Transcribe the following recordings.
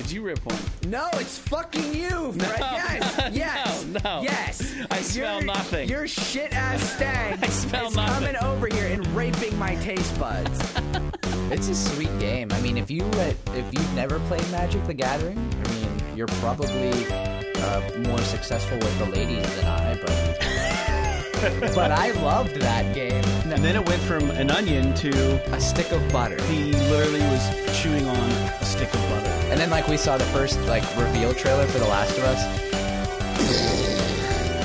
Did you rip one? No, it's fucking you, Fred. yes, yes, no, no. yes. I smell Your- nothing. Your shit ass stag I smell is nothing. coming over here and raping my taste buds. It's a sweet game. I mean, if you uh, if you've never played Magic: The Gathering, I mean, you're probably uh, more successful with the ladies than I. But but I loved that game. And then it went from an onion to A stick of butter, he literally was chewing on a stick of butter. and then like we saw the first like reveal trailer for The Last of Us.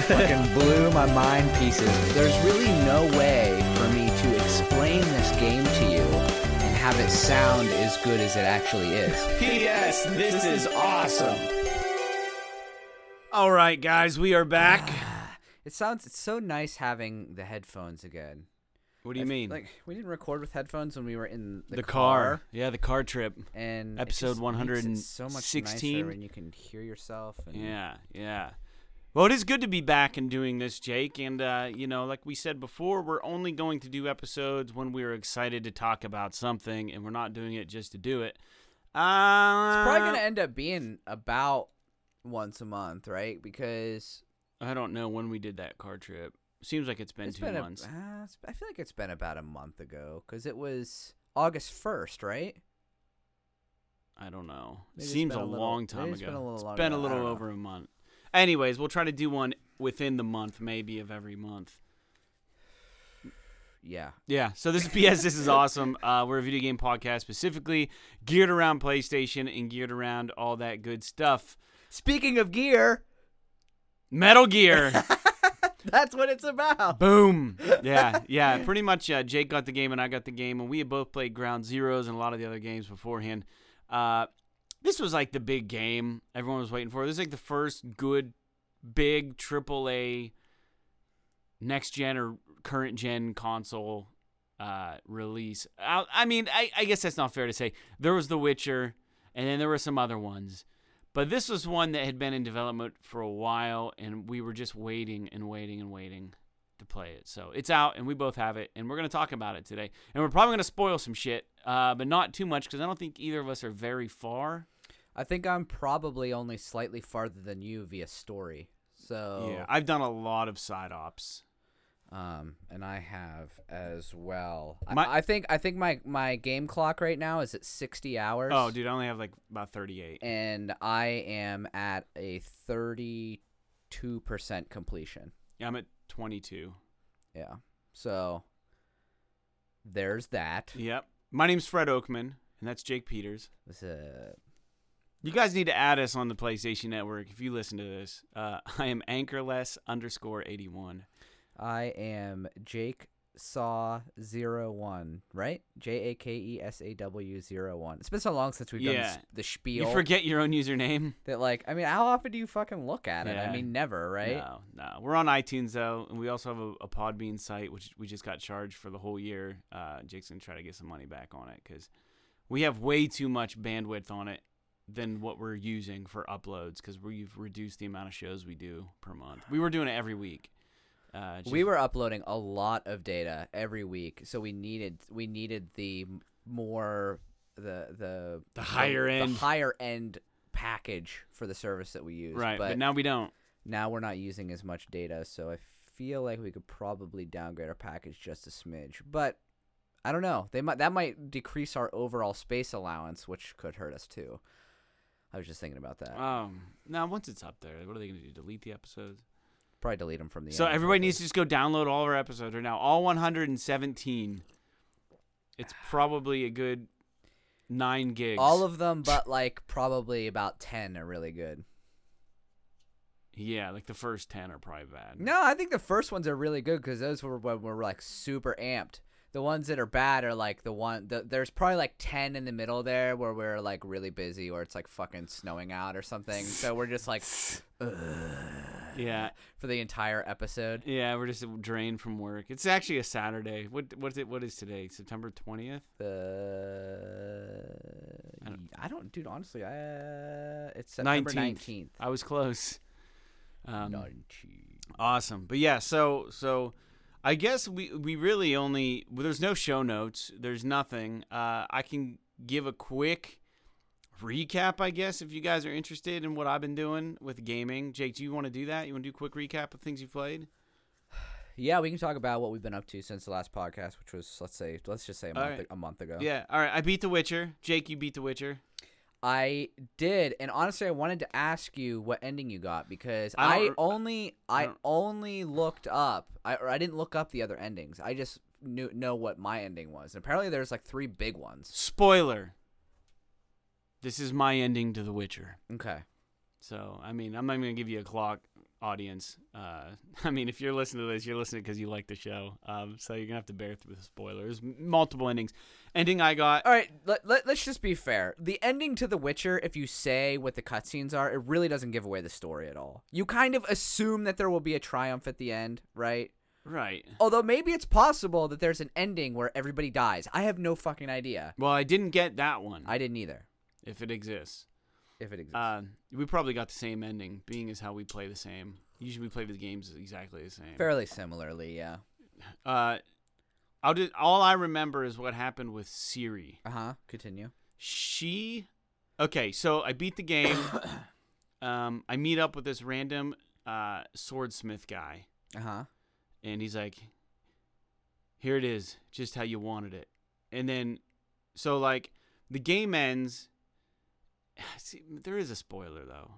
Fucking blew my mind pieces. There's really no way for me to explain this game to you and have it sound as good as it actually is. P.S. This is awesome. All right, guys, we are back. It sounds it's so nice having the headphones again. What do you mean? Like we didn't record with headphones when we were in the, the car. Yeah, the car trip. and Episode just makes it so much 116. nicer when you can hear yourself. And Yeah, yeah. Well, it is good to be back and doing this, Jake. And, uh, you know, like we said before, we're only going to do episodes when we're excited to talk about something, and we're not doing it just to do it. Uh, It's probably gonna end up being about once a month, right? Because I don't know when we did that car trip. Seems like it's been it's two been months. A, uh, I feel like it's been about a month ago because it was August first, right? I don't know. It Maybe seems a, a little- long time it's ago. been a little It's been a little don't know. over a month. Anyways, we'll try to do one within the month, maybe of every month. Yeah. Yeah. So this is PS. This is awesome. Uh, we're a video game podcast specifically geared around PlayStation and geared around all that good stuff. Speaking of gear, Metal Gear. that's what it's about. Boom. Yeah. Yeah. Pretty much. Uh, Jake got the game and I got the game, and we had both played Ground Zeroes and a lot of the other games beforehand. Uh, this was like the big game everyone was waiting for. This is like the first good, big AAA next gen or current gen console uh, release. I, I mean, I, I guess that's not fair to say. There was The Witcher, and then there were some other ones. But this was one that had been in development for a while, and we were just waiting and waiting and waiting to play it. So it's out, and we both have it, and we're going to talk about it today. And we're probably going to spoil some shit, uh, but not too much because I don't think either of us are very far. I think I'm probably only slightly farther than you via story. So Yeah, I've done a lot of side ops. Um, and I have as well. I- My- I, think I think my my game clock right now is at sixty hours. Oh, dude, I only have like about 38. And I am at a thirty-two percent completion. Yeah, I'm at 22. Yeah. So there's that. Yep. My name's Fred Oakman, and that's Jake Peters. Uh, You guys need to add us on the PlayStation Network if you listen to this. Uh, I am anchorless underscore 81. I am Jake Saw zero one, right? J A K E S A W zero one. It's been so long since we've done Yeah. this, the spiel. You forget your own username? that like I mean, how often do you fucking look at it? I mean, never, right? No, no. We're on iTunes though, and we also have a, a Podbean site, which we just got charged for the whole year. Uh, Jake's gonna try to get some money back on it because we have way too much bandwidth on it than what we're using for uploads because we've reduced the amount of shows we do per month. We were doing it every week. Uh, just- We were uploading a lot of data every week, so we needed we needed the more the the The higher end. the higher end package for the service that we use. right, but, but now we don't. now we're not using as much data, so I feel like we could probably downgrade our package just a smidge. But I don't know. They might that might decrease our overall space allowance, which could hurt us too. I was just thinking about that. Um, now once it's up there, what are they gonna do? Delete the episodes? Probably delete them from the. So everybody needs to just go download all of our episodes right now, all 117. It's probably a good nine gigs. all of them, but like probably about ten are really good. yeah, like the first ten are probably bad. No, I think the first ones are really good because those were when we're like super amped. The ones that are bad are like the one. The, there's probably like ten in the middle there where we're like really busy or it's like fucking snowing out or something. So we're just like Yeah, for the entire episode. yeah, we're just drained from work. It's actually a Saturday. What what is it? What is today? September twentieth. The I don't- I don't, dude. Honestly, I, uh, it's September 19th. nineteenth. I was close. Um, Nineteenth. Awesome. But yeah, so so I guess we we really only well, there's no show notes. There's nothing. Uh, I can give a quick recap, I guess, if you guys are interested in what I've been doing with gaming. Jake, do you want to do that? You want to do a quick recap of things you played? Yeah, we can talk about what we've been up to since the last podcast, which was let's say let's just say a month right. a month ago. Yeah. All right. I beat The Witcher. Jake, you beat The Witcher. I did, and honestly, I wanted to ask you what ending you got because I I, only I, don't- only looked up I or I didn't look up the other endings. I just knew know what my ending was. And apparently, there's like three big ones. Spoiler. This is my ending to The Witcher. Okay. So, I mean, I'm not even to give you a clock audience. Uh, I mean, if you're listening to this, you're listening because you like the show. Um, so you're to have to bear through the spoilers. Multiple endings. Ending I got. All right, let, let, let's just be fair. The ending to The Witcher, if you say what the cutscenes are, it really doesn't give away the story at all. You kind of assume that there will be a triumph at the end, right? Right. Although maybe it's possible that there's an ending where everybody dies. I have no fucking idea. Well, I didn't get that one, I didn't either, if it exists. If it exists. Uh, we probably got the same ending, being as how we play the same. Usually we play the games exactly the same. Fairly similarly, yeah. Uh, I'll just, all I remember is what happened with Ciri. Uh huh. Continue. She, okay, so I beat the game. um, I meet up with this random uh, swordsmith guy, Uh huh. and he's like, "Here it is, just how you wanted it." And then, so like, the game ends. See, there is a spoiler though.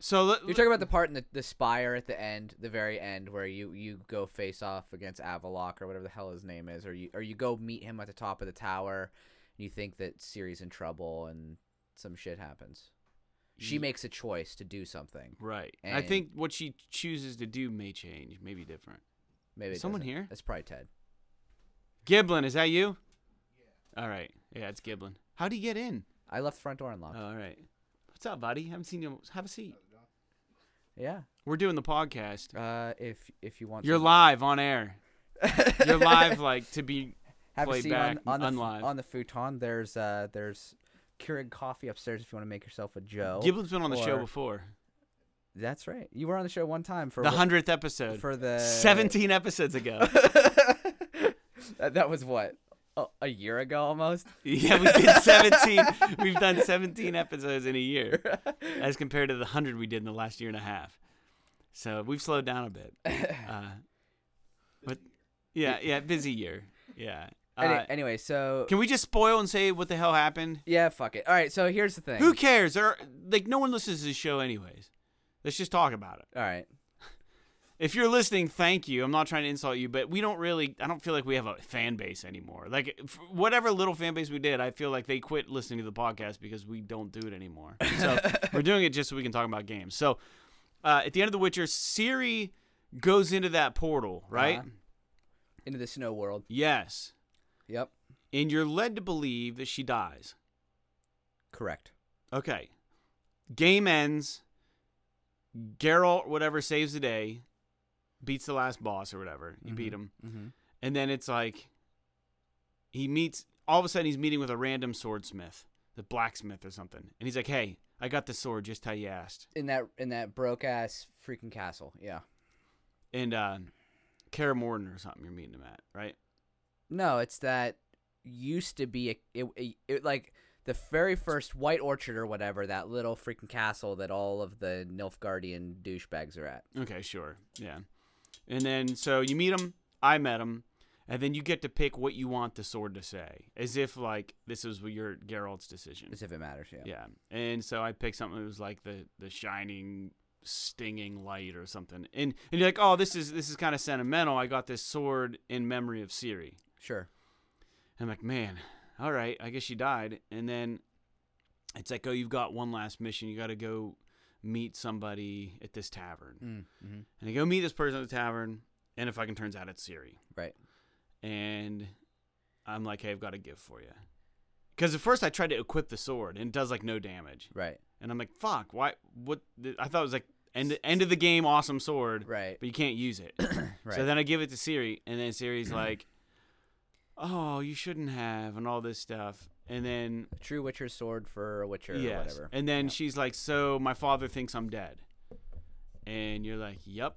So let, You're talking about the part in the, the spire at the end, the very end, where you, you go face off against Avallac'h or whatever the hell his name is, or you or you go meet him at the top of the tower. And you think that Ciri's in trouble, and some shit happens. She makes a choice to do something. right. I think what she chooses to do may change, may be different. Maybe Someone doesn't. here? That's probably Ted. Giblin, is that you? Yeah. All right. Yeah, it's Giblin. How do you get in? I left the front door unlocked. All right. What's up, buddy? Haven't seen you. Have a seat. yeah. We're doing the podcast. Uh, if if you want, You're live on air. You're live, like to be. Have a play seat back on, on the unlive. on the futon. There's uh there's Keurig coffee upstairs if you want to make yourself a Joe. Giblin's been on the show or- before. That's right. You were on the show one time for The hundredth episode. for the 17 episodes ago. that, that was what oh, a year ago almost. yeah, we did 17. We've done 17 episodes in a year, as compared to the hundred we did in the last year and a half. So we've slowed down a bit. Uh, but yeah, yeah, busy year. Yeah. Any- Uh, anyway, so can we just spoil and say what the hell happened? yeah, fuck it. All right, so here's the thing. Who cares? There, are- like, no one listens to this show, anyways. Let's just talk about it. All right. If you're listening, thank you. I'm not trying to insult you, but we don't really. I don't feel like we have a fan base anymore. Like whatever little fan base we did, I feel like they quit listening to the podcast because we don't do it anymore. So we're doing it just so we can talk about games. So uh, at the end of The Witcher, Ciri goes into that portal, right? Uh-huh. Into the snow world. Yes, Yep. and you're led to believe that she dies. Correct. Okay. Game ends. Geralt, whatever, saves the day, beats the last boss or whatever. You beat him. Mm-hmm. And then it's like he meets all of a sudden he's meeting with a random swordsmith, the blacksmith or something. And he's like, Hey, I got the sword just how you asked. In that in that broke ass freaking castle. Yeah. And uh Kaer Morhen or something you're meeting him at, right? No, it's that used to be a it, it, it like the very first White Orchard or whatever that little freaking castle that all of the Nilfgaardian douchebags are at. Okay, sure. Yeah. And then so you meet him, I met him, and then you get to pick what you want the sword to say. As if like this was your Geralt's decision. As if it matters. Yeah. Yeah. And so I picked something that was like the the shining stinging light or something. And and you're like, "Oh, this is this is kind of sentimental. I got this sword in memory of Ciri." Sure. And I'm like, "Man, all right, I guess she died." And then it's like, "Oh, you've got one last mission. You got to go meet somebody at this tavern." Mm, mm-hmm. And I go meet this person at the tavern, and if I can turns out it's Ciri. Right. And I'm like, "Hey, I've got a gift for you." Cuz at first I tried to equip the sword and it does like no damage. Right. And I'm like, fuck, why? What? th- I thought it was like end end of the game, awesome sword, Right. but you can't use it. Right. So then I give it to Ciri, and then Ciri's like, oh, you shouldn't have, and all this stuff. And then a true Witcher sword for a Witcher or yes, whatever. and then Yeah. she's like, so my father thinks I'm dead, and you're like, yep,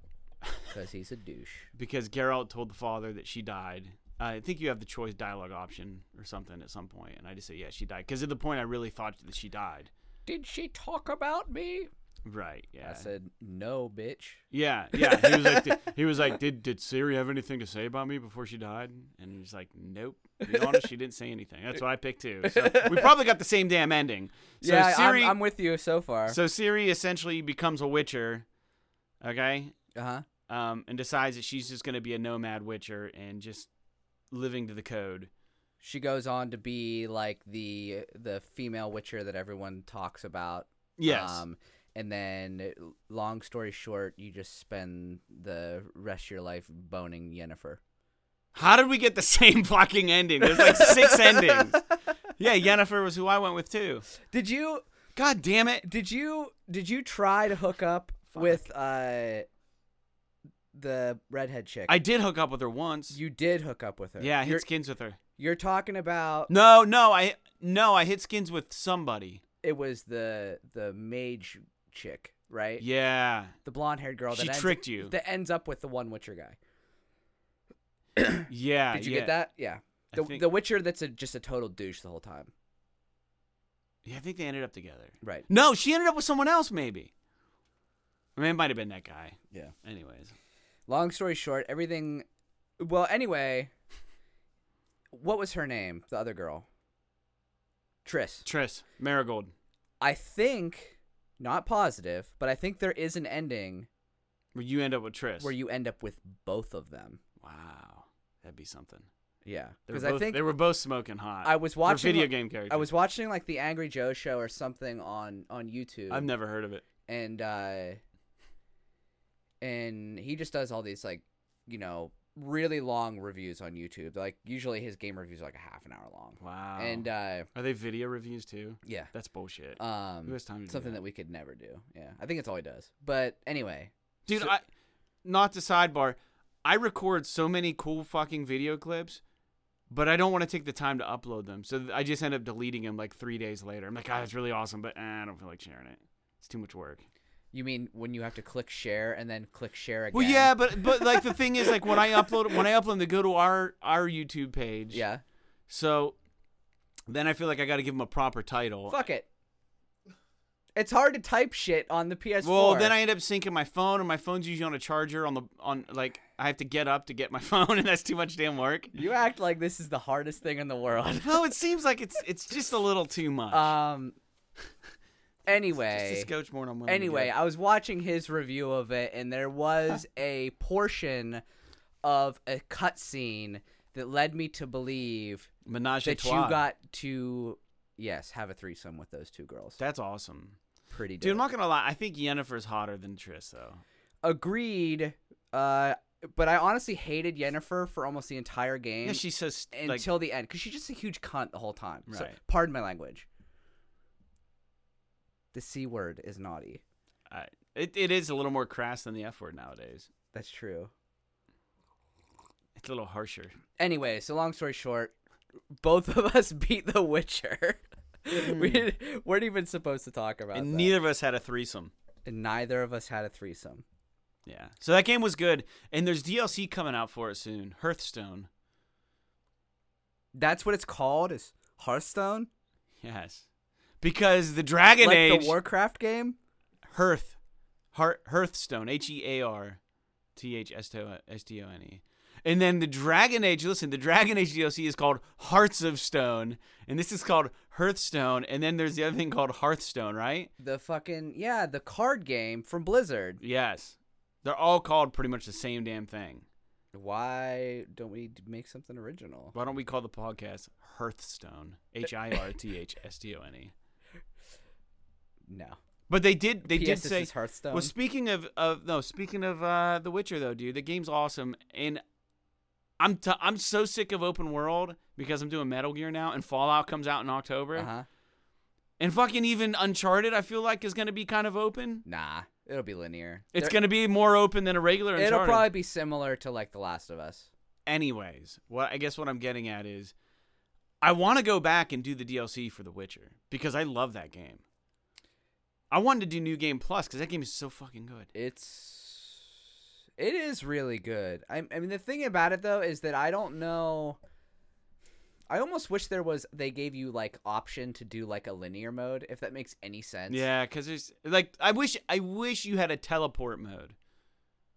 because he's a douche. because Geralt told the father that she died. I think you have the choice dialogue option or something at some point, and I just say yeah, she died because at the point I really thought that she died. Did she talk about me? Right. Yeah. I said, no, bitch. Yeah, yeah. He was like, did, he was like, did did Ciri have anything to say about me before she died? And he's like, nope. To be honest, she didn't say anything. That's what I picked too. So we probably got the same damn ending. So yeah, Ciri, I'm, I'm with you so far. so Ciri essentially becomes a Witcher, okay, uh huh. um, and decides that she's just gonna be a nomad Witcher and just living to the code. She goes on to be like the the female Witcher that everyone talks about. Yes. Um, and then, long story short, you just spend the rest of your life boning Yennefer. How did we get the same fucking ending? There's like six endings. Yeah, Yennefer was who I went with too. Did you? God damn it. Did you? Did you try to hook up Fuck. with uh the redhead chick? I did hook up with her once. You did hook up with her. yeah, I hit You're, skins with her. you're talking about. No, no, I no, I hit skins with somebody. It was the the mage chick, right? Yeah, The blonde haired girl that she ends, tricked you. that ends up with the one Witcher guy. yeah. Did you yeah. get that? Yeah. I The, think- the Witcher that's a, just a total douche the whole time. Yeah, I think they ended up together. Right. No, she ended up with someone else, maybe. I mean, it might have been that guy. Yeah. Anyways, Long story short, everything. Well, anyway, what was her name? The other girl. Triss. Triss Merigold. I think, not positive, but I think there is an ending Where you end up with Triss. where you end up with both of them. Wow, that'd be something. Yeah. Because I think they were both smoking hot. I was watching video like- game characters. I was watching like the Angry Joe show or something on on YouTube. I've never heard of it. and uh and he just does all these like you know really long reviews on YouTube. Like usually his game reviews are like a half an hour long. Wow. And uh are they video reviews too? yeah. That's bullshit. Who Um has time to do something that? that we could never do. Yeah. I think it's all he does. But anyway, Dude, So- I not to sidebar. I record so many cool fucking video clips, but I don't want to take the time to upload them. So I just end up deleting them like three days later. I'm like, God, that's really awesome, but eh, I don't feel like sharing it. It's too much work. You mean when you have to click share and then click share again? Well, yeah, but but like the thing is, like when I upload when I upload they go to our our YouTube page. Yeah. So then I feel like I got to give them a proper title. Fuck it. It's hard to type shit on the PS4. Well, then I end up syncing my phone, and my phone's usually on a charger on the on like I have to get up to get my phone, and that's too much damn work. You act like this is the hardest thing in the world. Well, it seems like it's it's just a little too much. um anyway. just more than I'm willing to Anyway. I was watching his review of it, and there was a portion of a cutscene that led me to believe menage that you got to yes have a threesome with those two girls. That's awesome, Pretty dope. dude. I'm not gonna lie. I think Yennefer's hotter than Triss, though. Agreed. Uh, but I honestly hated Yennefer for almost the entire game Yeah, she's so s- like until the end because she's just a huge cunt the whole time. So, Right. pardon my language. The c word is naughty. I, it. It is a little more crass than the F word nowadays. That's true. It's a little harsher. Anyway, so long story short, both of us beat The Witcher. we weren't even supposed to talk about Hmm. and neither of us had a threesome. and neither of us had a threesome. Yeah. So that game was good, and there's DLC coming out for it soon. Hearthstone. That's what it's called. Is Hearthstone Yes. Because the Dragon like Age the Warcraft game? Hearth, Hearth Hearthstone, H E A R T H S T O N E. And then the Dragon Age, listen, the Dragon Age DLC is called Hearts of Stone, and this is called Hearthstone, and then there's the other thing called Hearthstone, right? The fucking yeah, the card game from Blizzard. Yes. They're all called pretty much the same damn thing. Why don't we make something original? Why don't we call the podcast Hearthstone? H I R T H S T O N E. No. But they did they did say Hearthstone. Well, speaking of of no, speaking of uh, The Witcher though, dude, the game's awesome, and I'm t- I'm so sick of open world because I'm doing Metal Gear now, and Fallout comes out in October, uh-huh. and fucking even Uncharted, I feel like is gonna be kind of open. Nah, it'll be linear. It's There- gonna be more open than a regular Uncharted. It'll probably be similar to like The Last of Us. Anyways, what I guess what I'm getting at is, I want to go back and do the DLC for The Witcher because I love that game. I wanted to do New Game Plus because that game is so fucking good. It's It is really good. I, I mean, the thing about it though is that I don't know. I almost wish there was they gave you like option to do like a linear mode, if that makes any sense. Yeah, because there's like I wish I wish you had a teleport mode.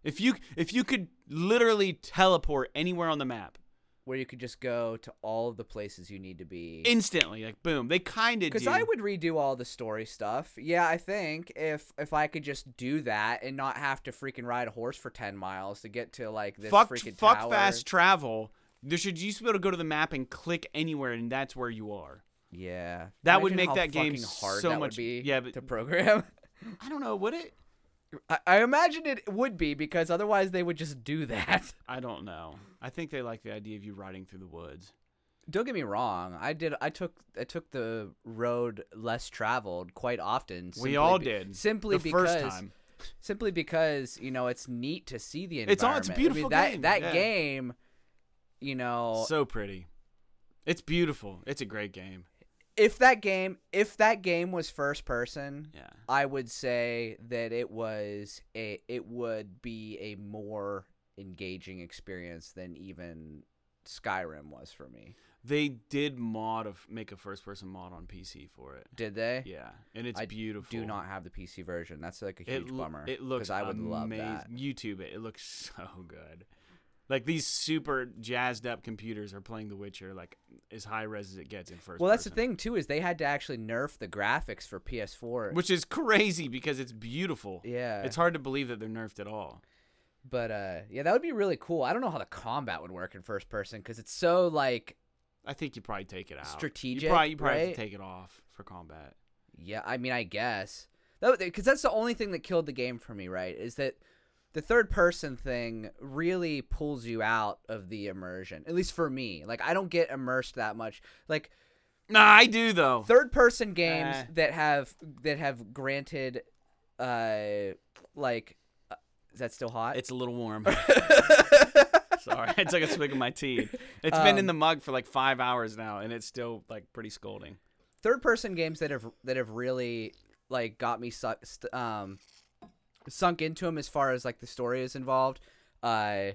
If you if you could literally teleport anywhere on the map Where you could just go to all of the places you need to be. instantly, like boom, they kind of. Because I would redo all the story stuff. Yeah, I think if if I could just do that and not have to freaking ride a horse for ten miles to get to like this fuck freaking fuck tower. fast travel. There should you should be able to go to the map and click anywhere, and that's where you are. Yeah, That would make that game hard so that much- be yeah, but- to program. I don't know. Would it? I, I imagine it would be because otherwise they would just do that. I don't know. I think they like the idea of you riding through the woods. Don't get me wrong. I did. I took. I took the road less traveled quite often. we all be- did. Simply the because. first time. Simply because you know it's neat to see the environment. It's all- it's a I mean, beautiful that, game, That yeah. game, you know, So pretty. It's beautiful. It's a great game. If that game, if that game was first person, Yeah. I would say that it was a. It would be a more engaging experience than even Skyrim was for me. They did mod of make a first person mod on PC for it. Did they? Yeah, and it's I beautiful. Do not have the PC version. That's like a It huge lo- bummer. It looks. I would love that. YouTube it. It looks so good. Like these super jazzed up computers are playing The Witcher like as high res as it gets in first. Well, that's the thing too is they had to actually nerf the graphics for PS4. Which is crazy because it's beautiful. yeah, It's hard to believe that they're nerfed at all. but uh, yeah, that would be really cool. I don't know how the combat would work in first person because it's so like I think you probably take it out. Strategic, You probably, you probably have to take it off for combat. Yeah, I mean, I guess that because that's the only thing that killed the game for me, right? Is that the third person thing really pulls you out of the immersion. At least for me, like I don't get immersed that much. Like Nah, I do though. third person games Eh. that have that have granted, uh, like, uh, is that still hot? It's a little warm. Sorry, I took a swig of my tea. It's been in Um, the mug for like five hours now, and it's still like pretty scolding. third person games that have that have really like got me su- st- um sunk into him as far as like the story is involved uh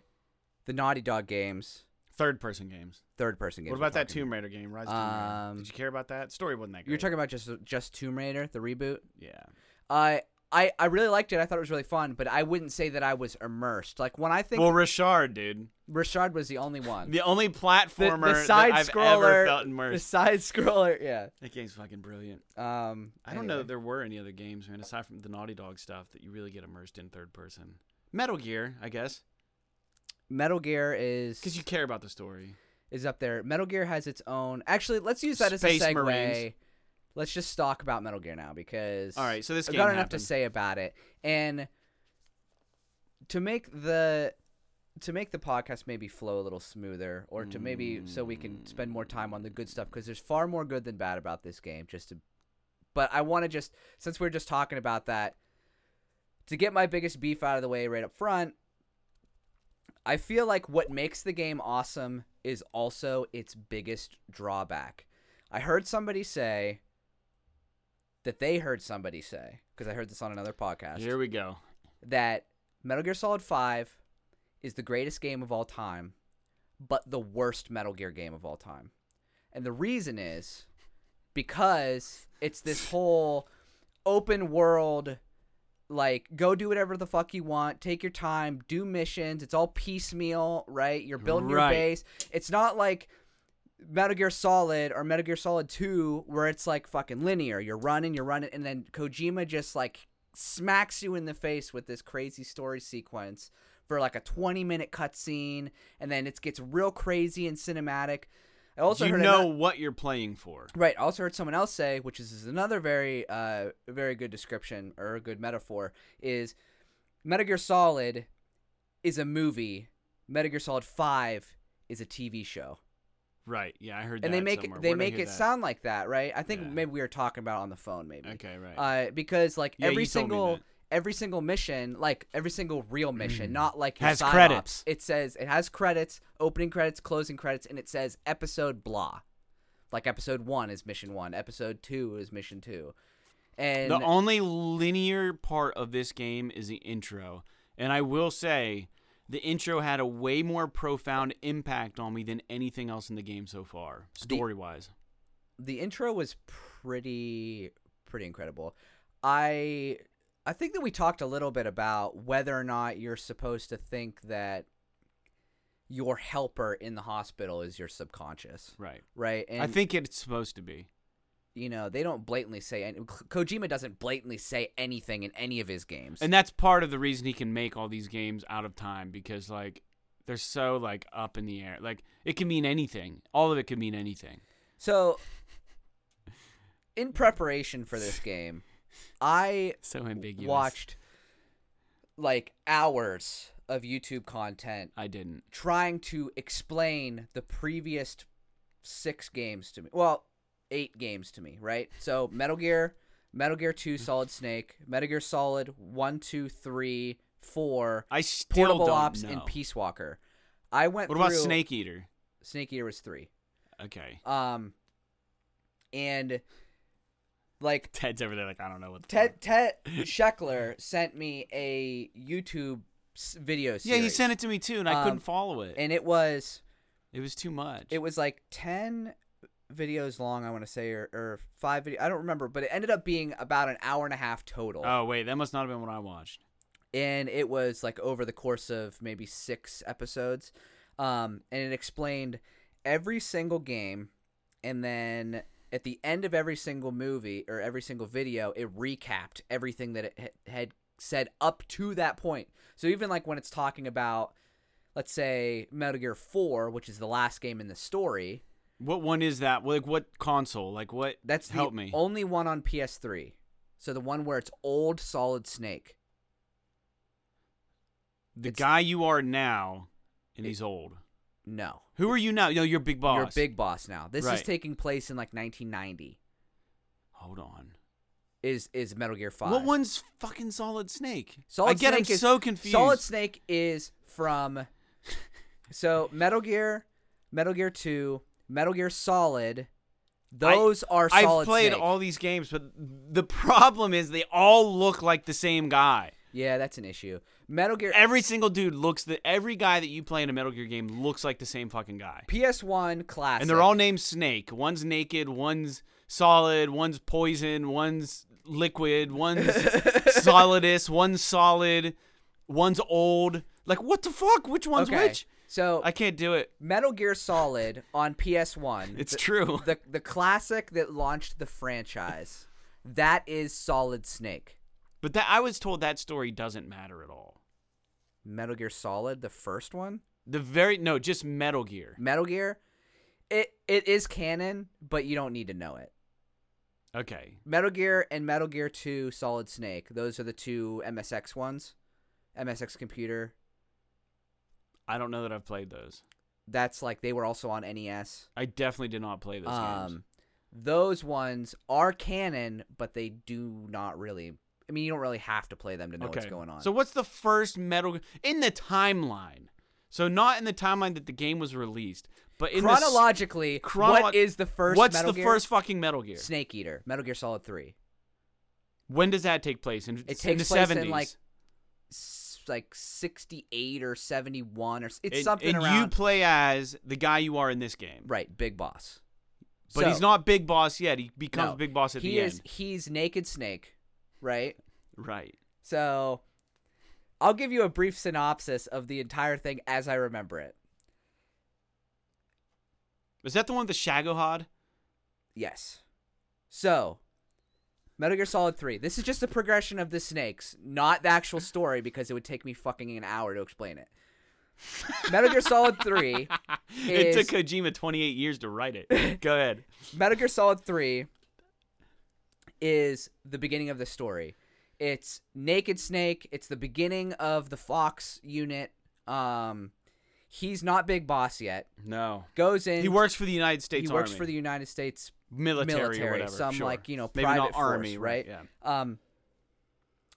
the naughty dog games Third person games. third person games What we're about that talking Tomb Raider game, Rise of Tomb Raider? Um, Did you care about that? Story wasn't that good. you're talking about just just tomb raider the reboot Yeah. uh I, I really liked it. I thought it was really fun, but I wouldn't say that I was immersed. Like when I think Well, Richard, dude, Richard was the only one. the only platformer the side that I've scroller, ever felt the immersed. side scroller, yeah. That game's fucking brilliant. Um, I don't know anyway. that there were any other games, man, aside from the Naughty Dog stuff that you really get immersed in third person. Metal Gear, I guess, Metal Gear is because you care about the story. is up there. Metal Gear has its own. Actually, let's use that Space as a segue. Marines. Let's just talk about Metal Gear now because All right, so this I've got enough to say about it, and to make the to make the podcast maybe flow a little smoother, or to maybe so we can spend more time on the good stuff because there's far more good than bad about this game. Just to, but I want to just since we're just talking about that, to get my biggest beef out of the way right up front. I feel like what makes the game awesome is also its biggest drawback. I heard somebody say that they heard somebody say because I heard this on another podcast Here we go. that Metal Gear Solid 5 is the greatest game of all time, but the worst Metal Gear game of all time. And the reason is because it's this whole open world like go do whatever the fuck you want, take your time, do missions. It's all piecemeal, right? You're building your base. It's not like Metal Gear Solid or Metal Gear Solid 2 where it's like fucking linear. You're running, you're running and then Kojima just like smacks you in the face with this crazy story sequence for like a 20 minute cutscene and then it gets real crazy and cinematic. I also you heard know ano- what you're playing for. Right. I also heard someone else say, which is, is another very, uh, very good description or a good metaphor, is Metal Gear Solid is a movie. Metal Gear Solid Five is a TV show, Right. Yeah, I heard and that they make somewhere. it, they Where'd make it that? sound like that, right? I think Yeah. maybe we were talking about on the phone, maybe. Okay, right. Uh, because like Yeah, every you told me single every single mission, like every single real mission, not like Has credits. ops, It says it has credits, opening credits, closing credits, and it says episode blah. Like episode one is mission one, episode two is mission two, and the only linear part of this game is the intro. And I will say, the intro had a way more profound impact on me than anything else in the game so far, story wise. the intro was pretty pretty incredible. I I think that we talked a little bit about whether or not you're supposed to think that your helper in the hospital is your subconscious, Right. right? And I think it's supposed to be. You know they don't blatantly say any, Kojima doesn't blatantly say anything in any of his games. And that's part of the reason he can make all these games out of time because like they're so like up in the air. Like it can mean anything. All of it can mean anything. so in preparation for this game, I So ambiguous. watched like hours of YouTube content I didn't. trying to explain the previous six games to me. Well, eight games to me, right? So Metal Gear, Metal Gear 2 Solid Snake, Metal Gear Solid 1, 2, 3, 4, I still Portable don't Ops, know. and Peace Walker. I went What through about Snake Eater? Snake Eater was 3. Okay. Um and like Ted's over there like I don't know what the Ted fuck. Ted Scheckler sent me a YouTube s- video series. Yeah, he sent it to me too and I Um, couldn't follow it. and it was it was too much. it was like 10 videos long i want to say or, or five video i don't remember but it ended up being about an hour and a half total Oh wait, that must not have been what I watched. and it was like over the course of maybe six episodes um, and it explained every single game and then at the end of every single movie or every single video it recapped everything that it had said up to that point so even like when it's talking about let's say metal gear 4 which is the last game in the story What one is that? Like what console? Like what? That's the help me. only one on PS3. So the one where it's old Solid Snake. the it's- guy you are now, and It- he's old. No. Who are you now? No, you're Big Boss. You're Big Boss now. This is taking place in like 1990. Hold on. Is is Metal Gear 5. What one's fucking Solid Snake? Solid I get. Snake I'm is, so confused. Solid Snake is from So Metal Gear, Metal Gear 2, Metal Gear Solid. Those are I've played Snake. all these games, but the problem is they all look like the same guy. Yeah, that's an issue. Metal Gear Every single dude looks the every guy that you play in a Metal Gear game looks like the same fucking guy. PS1 classic. And they're all named Snake. One's naked, one's solid, one's poison, one's liquid, one's solidus, one's solid, one's old. Like what the fuck? Which one's okay. which? So I can't do it. Metal Gear Solid on PS1. It's the, true. The the classic that launched the franchise. That is Solid Snake. But that I was told that story doesn't matter at all. Metal Gear Solid, the first one. The very no, just Metal Gear. Metal Gear, it it is canon, but you don't need to know it. Okay. Metal Gear and Metal Gear 2 Solid Snake. Those are the two MSX ones. MSX computer. I don't know that I've played those. That's like they were also on NES. I definitely did not play those games. Um, those ones are canon, but they do not really. I mean, you don't really have to play them to know what's going on. So what's the first Metal in the timeline? So not in the timeline that the game was released, but in chronologically, chronolo- what is the first? what's Metal the Gear? first fucking Metal Gear? Snake Eater, Metal Gear Solid Three. When does that take place? In, It in the place 70s. in like like sixty eight or seventy one or it's and, something and around. you play as the guy you are in this game. right, Big Boss. But So, he's not Big Boss yet. He becomes no, Big Boss at he the is. end. He's Naked Snake, right? Right. So, I'll give you a brief synopsis of the entire thing as I remember it. Is that the one with the Shagohod? Yes. So, Metal Gear Solid 3. This is just a progression of the snakes, not the actual story because it would take me fucking an hour to explain it. Metal Gear Solid 3. It took Kojima 28 years to write it. Go ahead. Metal Gear Solid 3 is the beginning of the story. It's Naked Snake, it's the beginning of the Fox unit. Um he's not Big Boss yet. No. Goes in He works for the United States he works Army. for the United States military, military, or whatever. some sure. like, you know, private not army, force, right? Yeah. um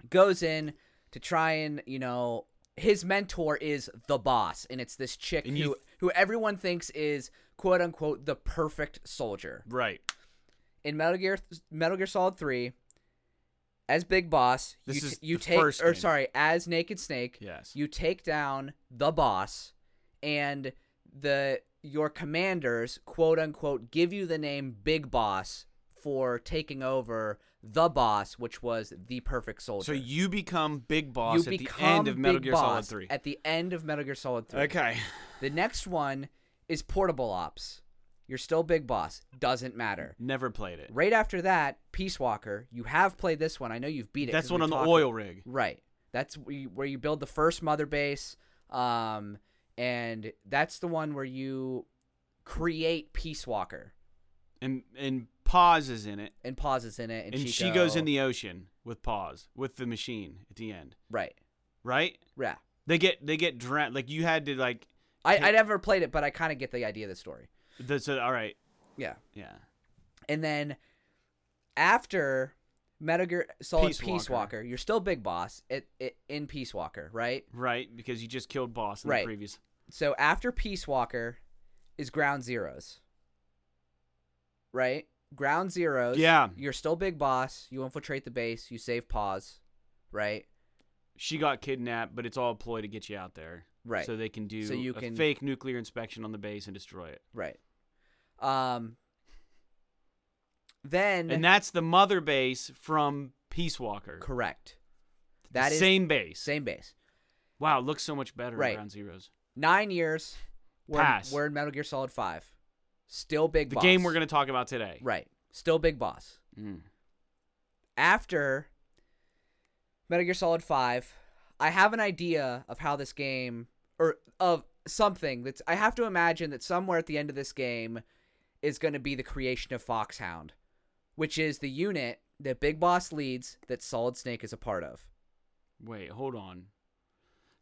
goes in to try and you know his mentor is the boss and it's this chick And who you- who everyone thinks is quote unquote the perfect soldier Right. in metal gear metal gear solid 3 as Big Boss, This you is you take or game. sorry, as Naked Snake, Yes. you take down the boss and the your commanders quote unquote give you the name Big Boss for taking over the boss, which was the perfect soldier. So you become Big Boss You at the end of Metal Big Gear Solid 3. At the end of Metal Gear Solid 3. Okay. The next one is Portable Ops. You're still Big Boss. Doesn't matter. Never played it. Right after that, Peace Walker. You have played this one. I know you've beat it. That's one on the oil rig. Right. That's where you, where you build the first mother base. Um, and that's the one where you create Peace Walker And and Paz is in it. and pauses in it. And, And, she goes in the ocean with Paz with the machine at the end. right. Right? Yeah. They get they get drowned. Like you had to like. I. I never played it, but I kind of get the idea of the story. That's a, all right. Yeah. Yeah. And then after Metal Gear Solid Peace Peace, Walker. Walker, you're still Big Boss it, it, in Peace Walker, right? Right. Because you just killed Boss in Right. the previous. So after Peace Walker is Ground Zeroes, right? Ground Zeroes. Yeah. You're still Big Boss. You infiltrate the base. You save Paz, right? She got kidnapped, but it's all a ploy to get you out there. Right. So they can do So you a can- fake nuclear inspection on the base and destroy it. right. Um. Then And that's the mother base from Peace Walker. correct. That is same base. same base. Wow, it looks so much better Right. in Ground Zeroes. Nine years. We're in- Pass. we're in Metal Gear Solid Five. Still Big The Boss. game we're going to talk about today. Right. Still Big Boss. Mm. After Metal Gear Solid 5, I have an idea of how this game or of something that's I have to imagine that somewhere at the end of this game is going to be the creation of Foxhound, which is the unit that Big Boss leads that Solid Snake is a part of. Wait, hold on.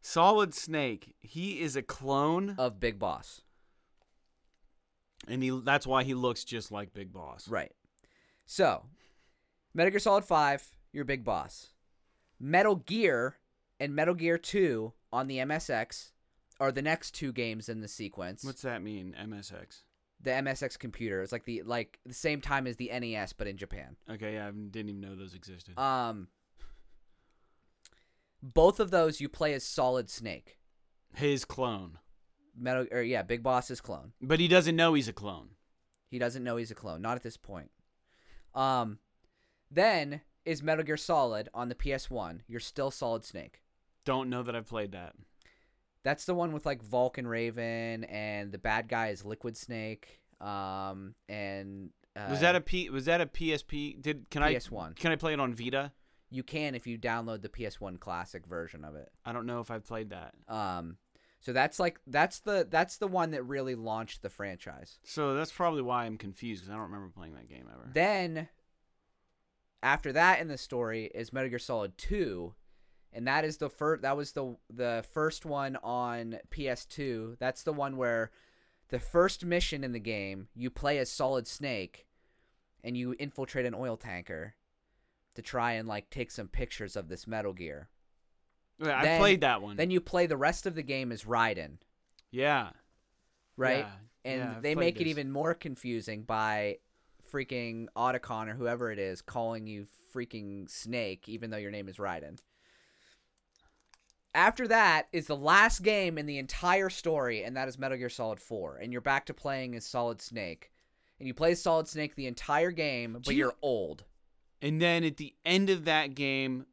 Solid Snake, he is a clone, Of Big Boss. and he that's why he looks just like Big Boss. Right. So, Metal Gear Solid 5, you're Big Boss. Metal Gear and Metal Gear 2 on the MSX are the next two games in the sequence. What's that mean, MSX? The MSX computer. It's like the like the same time as the NES, but in Japan. Okay, yeah, I didn't even know those existed. Um, both of those you play as Solid Snake, His clone. Metal or yeah, Big Boss's clone. But he doesn't know he's a clone. He doesn't know he's a clone, not at this point. Um, then is Metal Gear Solid on the PS1. You're still Solid Snake. Don't know that I've played that. That's the one with like Vulcan Raven and the bad guy is Liquid Snake. Um, and uh, Was that a P was that a PSP? Did can I PS1. Can I play it on Vita? You can if you download the PS1 classic version of it. I don't know if I've played that. Um, so that's like that's the that's the one that really launched the franchise. So that's probably why I'm confused because I don't remember playing that game ever. Then after that in the story is Metal Gear Solid 2 and that is the first that was the the first one on PS2. That's the one where the first mission in the game you play as Solid Snake and you infiltrate an oil tanker to try and like take some pictures of this Metal Gear. Wait, I Then- played that one. Then you play the rest of the game as Raiden, yeah. right? Yeah, and yeah, they make it even more confusing by freaking Otacon or whoever it is calling you freaking Snake, even though your name is Raiden. After that is the last game in the entire story, and that is Metal Gear Solid 4. And you're back to playing as Solid Snake. And you play Solid Snake the entire game, but you- you're old. And then at the end of that game,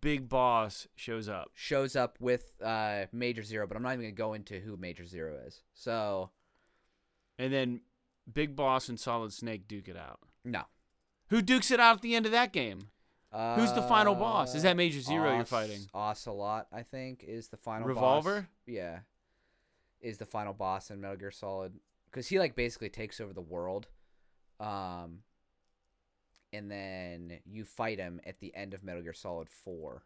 Big Boss shows up. Shows up with uh, Major Zero, but I'm not even going to go into who Major Zero is. So, And then Big Boss and Solid Snake duke it out. no. Who dukes it out at the end of that game? Who's the final boss? Is that Uh, Major Zero you're fighting? Ocelot, I think, is the final Revolver? boss. Yeah. Is the final boss in Metal Gear Solid. Because he, like, basically takes over the world. Um, and then you fight him at the end of Metal Gear Solid 4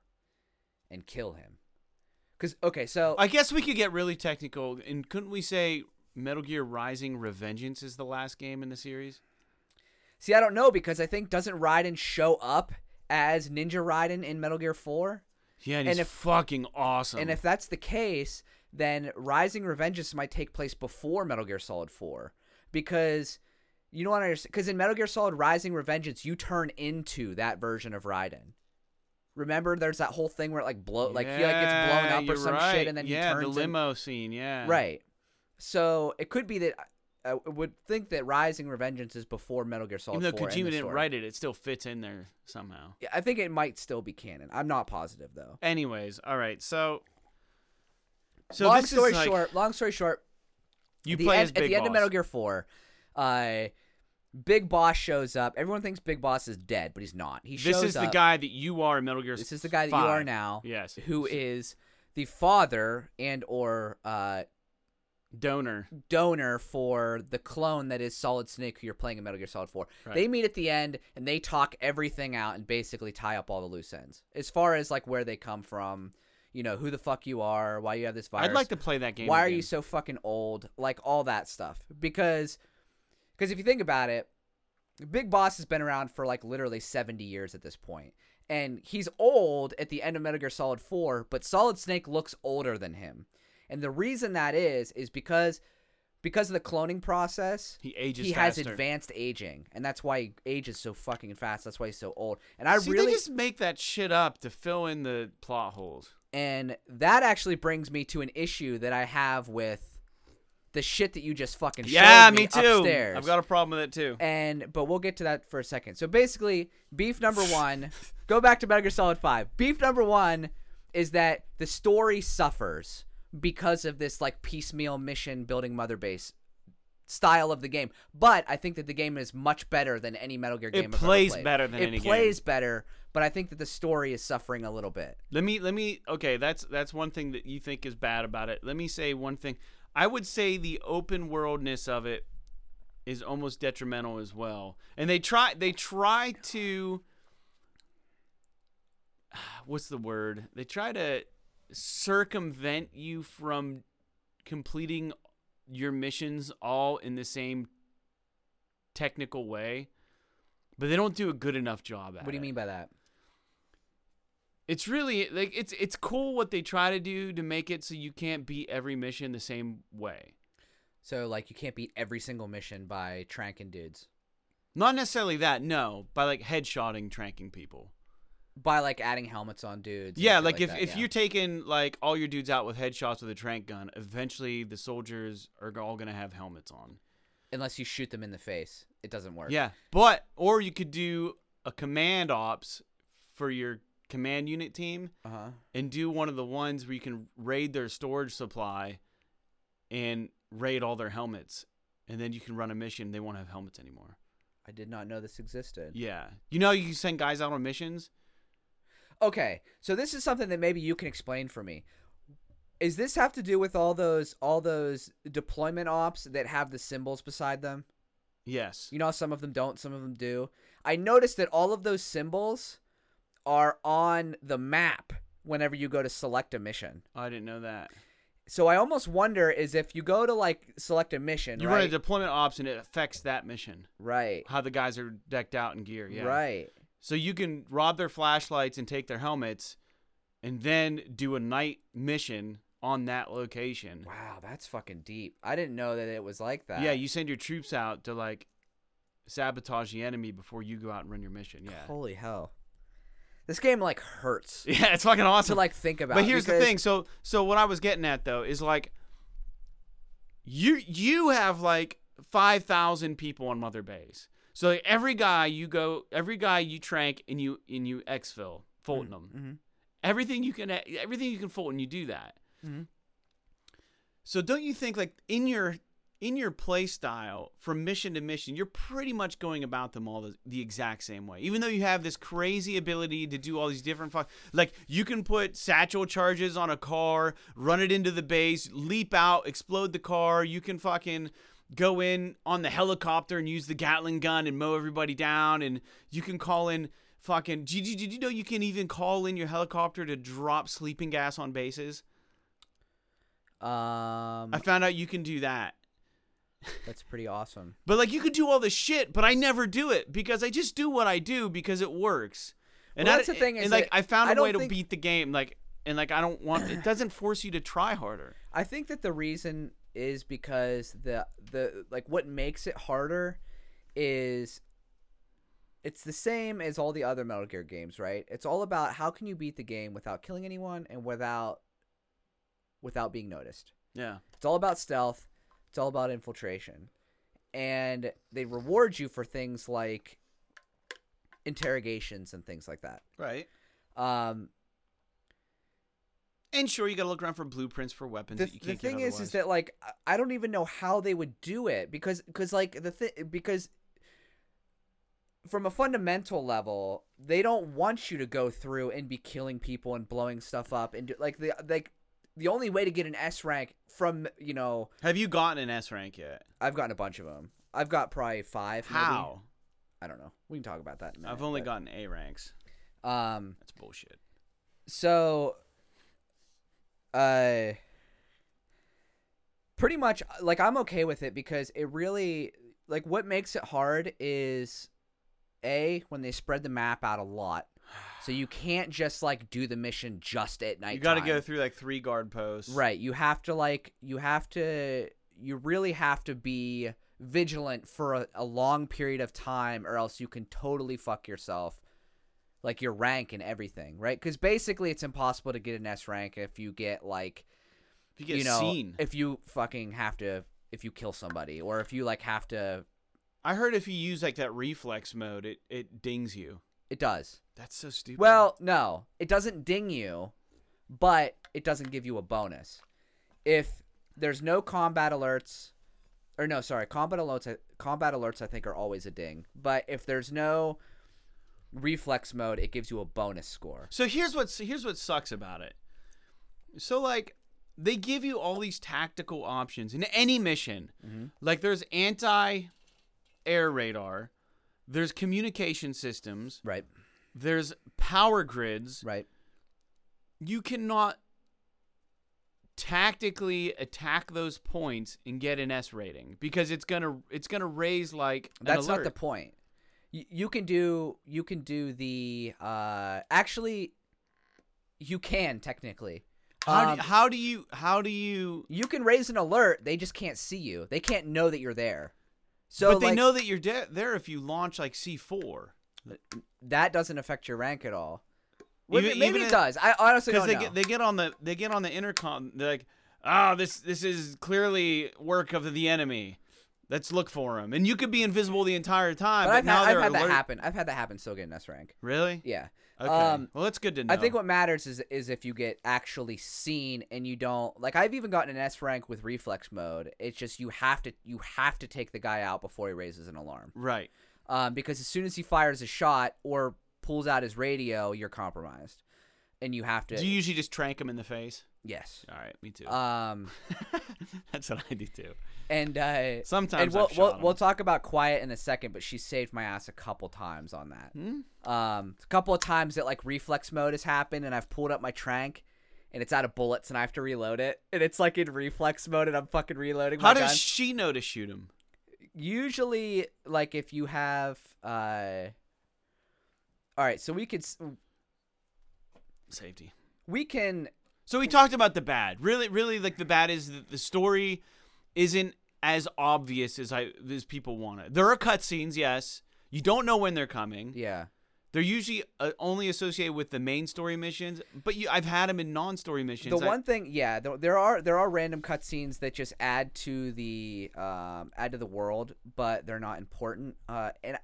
and kill him. Because, okay, so. I guess we could get really technical. And couldn't we say Metal Gear Rising Revengeance is the last game in the series? see, I don't know because I think doesn't Raiden show up as Ninja Raiden in Metal Gear 4? Yeah, and, And he's if- fucking awesome. And if that's the case, then Rising Revengeance might take place before Metal Gear Solid 4. Because you don't understand. Because in Metal Gear Solid Rising Revengeance, you turn into that version of Raiden. Remember, there's that whole thing where it like blow, like he like gets blown up or some right. shit, and then yeah, he turns the in- limo scene. Yeah, Right. So it could be that I I would think that Rising Revengeance is before Metal Gear Solid Even though 4 in Kojima didn't write it, it still fits in there somehow. Yeah, I think it might still be canon. I'm not positive though. Anyways, all right. So, so long this story is like, short, long story short, you play end, as Big at the end of Metal Gear 4, uh, Big Boss shows up. Everyone thinks Big Boss is dead, but he's not. He shows This is the guy that you are in Metal Gear. This is the guy that you are now, Yes. who is the father and or uh, donor. donor for the clone that is Solid Snake, who you're playing in Metal Gear Solid 4. Right. They meet at the end and they talk everything out and basically tie up all the loose ends as far as like where they come from, you know, who the fuck you are, why you have this virus. I'd like to play that game. why are you so fucking old? Like all that stuff. Because because if you think about it, Big Boss has been around for like literally 70 years at this point. And he's old at the end of Metal Gear Solid 4, but Solid Snake looks older than him. And the reason that is is because because of the cloning process, He ages. he has advanced aging, and that's why he ages so fucking fast. That's why he's so old. And I See, really they just make that shit up to fill in the plot holes. and that actually brings me to an issue that I have with the shit that you just fucking Yeah, showed me too. Upstairs. I've got a problem with it too. and but we'll get to that for a second. So basically, beef number one. go back to Metal Gear Solid Five. Beef number one is that the story suffers because of this like piecemeal mission building mother base style of the game. But I think that the game is much better than any Metal Gear game. I've ever plays better than it any game. plays better. But I think that the story is suffering a little bit. Let me let me okay, that's that's one thing that you think is bad about it. Let me say one thing. I would say the open worldness of it is almost detrimental as well. And they try they try to what's the word? They try to circumvent you from completing your missions all in the same technical way. But they don't do a good enough job at it What do you mean by that? it's really like it's it's cool what they try to do to make it so you can't beat every mission the same way. So like you can't beat every single mission by tranking dudes. Not necessarily that, no, by like headshotting, tranking people. By like adding helmets on dudes. Yeah, like, if, that, if yeah. you're taking like all your dudes out with headshots with a trank gun, eventually the soldiers are all gonna have helmets on. unless you shoot them in the face, it doesn't work. Yeah, but or you could do a command ops for your command unit team Uh huh. and do one of the ones where you can raid their storage supply and raid all their helmets and then you can run a mission they won't have helmets anymore I did not know this existed. yeah you know you send guys out on missions Okay, so this is something that maybe you can explain for me. Is this have to do with all those all those deployment ops that have the symbols beside them? yes You know, some of them don't, some of them do. I noticed that all of those symbols are on the map whenever you go to select a mission. i didn't know that So I almost wonder is if you go to like select a mission, you right? run a deployment ops and it affects that mission right. how the guys are decked out in gear yeah Right. So you can rob their flashlights and take their helmets and then do a night mission on that location Wow, that's fucking deep. I didn't know that it was like that. Yeah, you send your troops out to like sabotage the enemy before you go out and run your mission. Yeah. Holy hell. This game like hurts Yeah, it's fucking awesome. to like think about. but here's the thing. So so what I was getting at though is like you you have like 5,000 people on Mother Base. So like every guy you go every guy you trank and you and you exfil Fulton them. Mhm. Everything you can everything you can Fulton you do that. Mhm. So don't you think like in your in your play style from mission to mission, you're pretty much going about them all the, the exact same way. Even though you have this crazy ability to do all these different fu- like you can put satchel charges on a car, run it into the base, leap out, explode the car. You can fucking go in on the helicopter and use the Gatling gun and mow everybody down and you can call in fucking did you, did you know you can even call in your helicopter to drop sleeping gas on bases? Um, I found out you can do that. that's pretty awesome. But like you could do all this shit, but I never do it because I just do what I do because it works. And Well, I- that's the thing And is like I found I a way don't to think- beat the game, like and like I don't want it doesn't force you to try harder. I think that the reason is because the the like what makes it harder is it's the same as all the other Metal Gear games, right? It's all about how can you beat the game without killing anyone and without without being noticed. Yeah. It's all about stealth. It's all about infiltration. And they reward you for things like interrogations and things like that. Right. Um, And sure, you got to look around for blueprints for weapons the, that you the can't get. The thing is, is that like I- don't even know how they would do it because because like the thing because from a fundamental level, they don't want you to go through and be killing people and blowing stuff up and do, like the like the only way to get an S rank from you know Have you gotten an S rank yet? I've gotten a bunch of them. I've got probably five. maybe. How? I don't know. We can talk about that. In a I've only but, gotten A ranks. Um. That's bullshit. So. Uh. Pretty much, like I'm okay with it because it really like what makes it hard is a when they spread the map out a lot, so you can't just like do the mission just at night. You got to go through like three guard posts. Right. You have to like you have to you really have to be vigilant for a, a long period of time or else you can totally fuck yourself like your rank and everything, right? Cuz basically it's impossible to get an S rank if you get like If you get know seen. if you fucking have to if you kill somebody or if you like have to I heard if you use like that reflex mode, it it dings you. it does. That's so stupid. Well, no, it doesn't ding you, but it doesn't give you a bonus. If there's no combat alerts, or no, sorry, combat alerts, combat alerts I think are always a ding. But if there's no reflex mode, it gives you a bonus score. So here's what's here's what sucks about it. So like they give you all these tactical options in any mission. Mm-hmm. Like there's anti air radar, there's communication systems, Right, there's power grids. right. You cannot tactically attack those points and get an S rating because it's gonna it's gonna raise like That's not the point. You, you can do you can do the uh actually you can technically. How, Um, do, how do you how do you you can raise an alert, they just can't see you. They can't know that you're there. So but they like, know that you're de- there if you launch like C4 that doesn't affect your rank at all. Even- maybe even it does. I honestly because don't they know. get they get on the they get on the intercom they're like ah this this is clearly work of the enemy let's look for him and you could be invisible the entire time but but, I've, now had, I've had that happen. I've had that happen. Still getting S rank. really Yeah. okay Um, well that's good to know I think what matters is is if you get actually seen and you don't like. I've even gotten an S rank with reflex mode. It's just you have to you have to take the guy out before he raises an alarm. right Um, because as soon as he fires a shot or pulls out his radio, you're compromised, and you have to. do you usually just trank him in the face yes. all right me too Um, that's what I do too and uh, sometimes and we'll we'll, we'll talk about quiet in a second, but she saved my ass a couple times on that. Hmm? Um, a couple of times that like reflex mode has happened, and I've pulled up my trank, and it's out of bullets, and I have to reload it, and it's like in reflex mode, and I'm fucking reloading how gun. does she know to shoot him Usually, like if you have uh, all right, so we could safety we can So we talked about the bad. Really, really, like the bad is that the story isn't as obvious as I as people want it. There are cutscenes, yes. You don't know when they're coming. yeah. They're usually uh, only associated with the main story missions, but you, I've had them in non-story missions. The I- one thing, yeah, th- there are there are random cutscenes that just add to the um, add to the world, but they're not important. Uh, and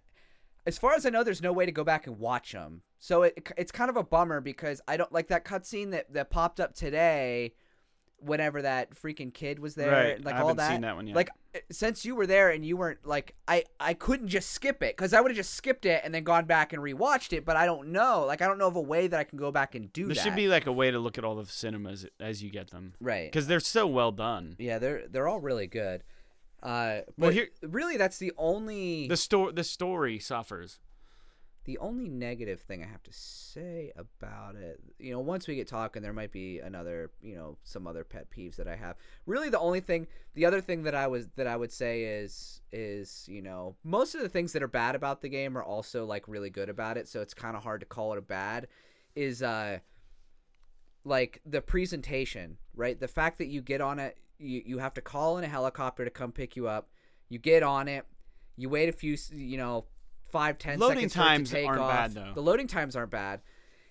as far as I know, there's no way to go back and watch them. So it, it's kind of a bummer because I don't like that cutscene that that popped up today. Whenever that freaking kid was there, Right, like I all that, seen that one yet. like uh, since you were there and you weren't like I I couldn't just skip it because I would have just skipped it and then gone back and rewatched it, but I don't know, like I don't know of a way that I can go back and do there that. should be like a way to look at all the cinemas as you get them, right because they're so well done. Yeah, they're they're all really good. Uh, but Well, here- really, that's the only The story, the story suffers. the only negative thing I have to say about it. You know, once we get talking, there might be another, you know, some other pet peeves that I have. Really, the only thing, the other thing that I was that I would say is is you know most of the things that are bad about the game are also like really good about it. So it's kind of hard to call it a bad. Is uh like the presentation, right? The fact that you get on it, you, you have to call in a helicopter to come pick you up. You get on it, you wait a few, you know, five ten Loading seconds for it to times take aren't off. bad, though. The loading times aren't bad,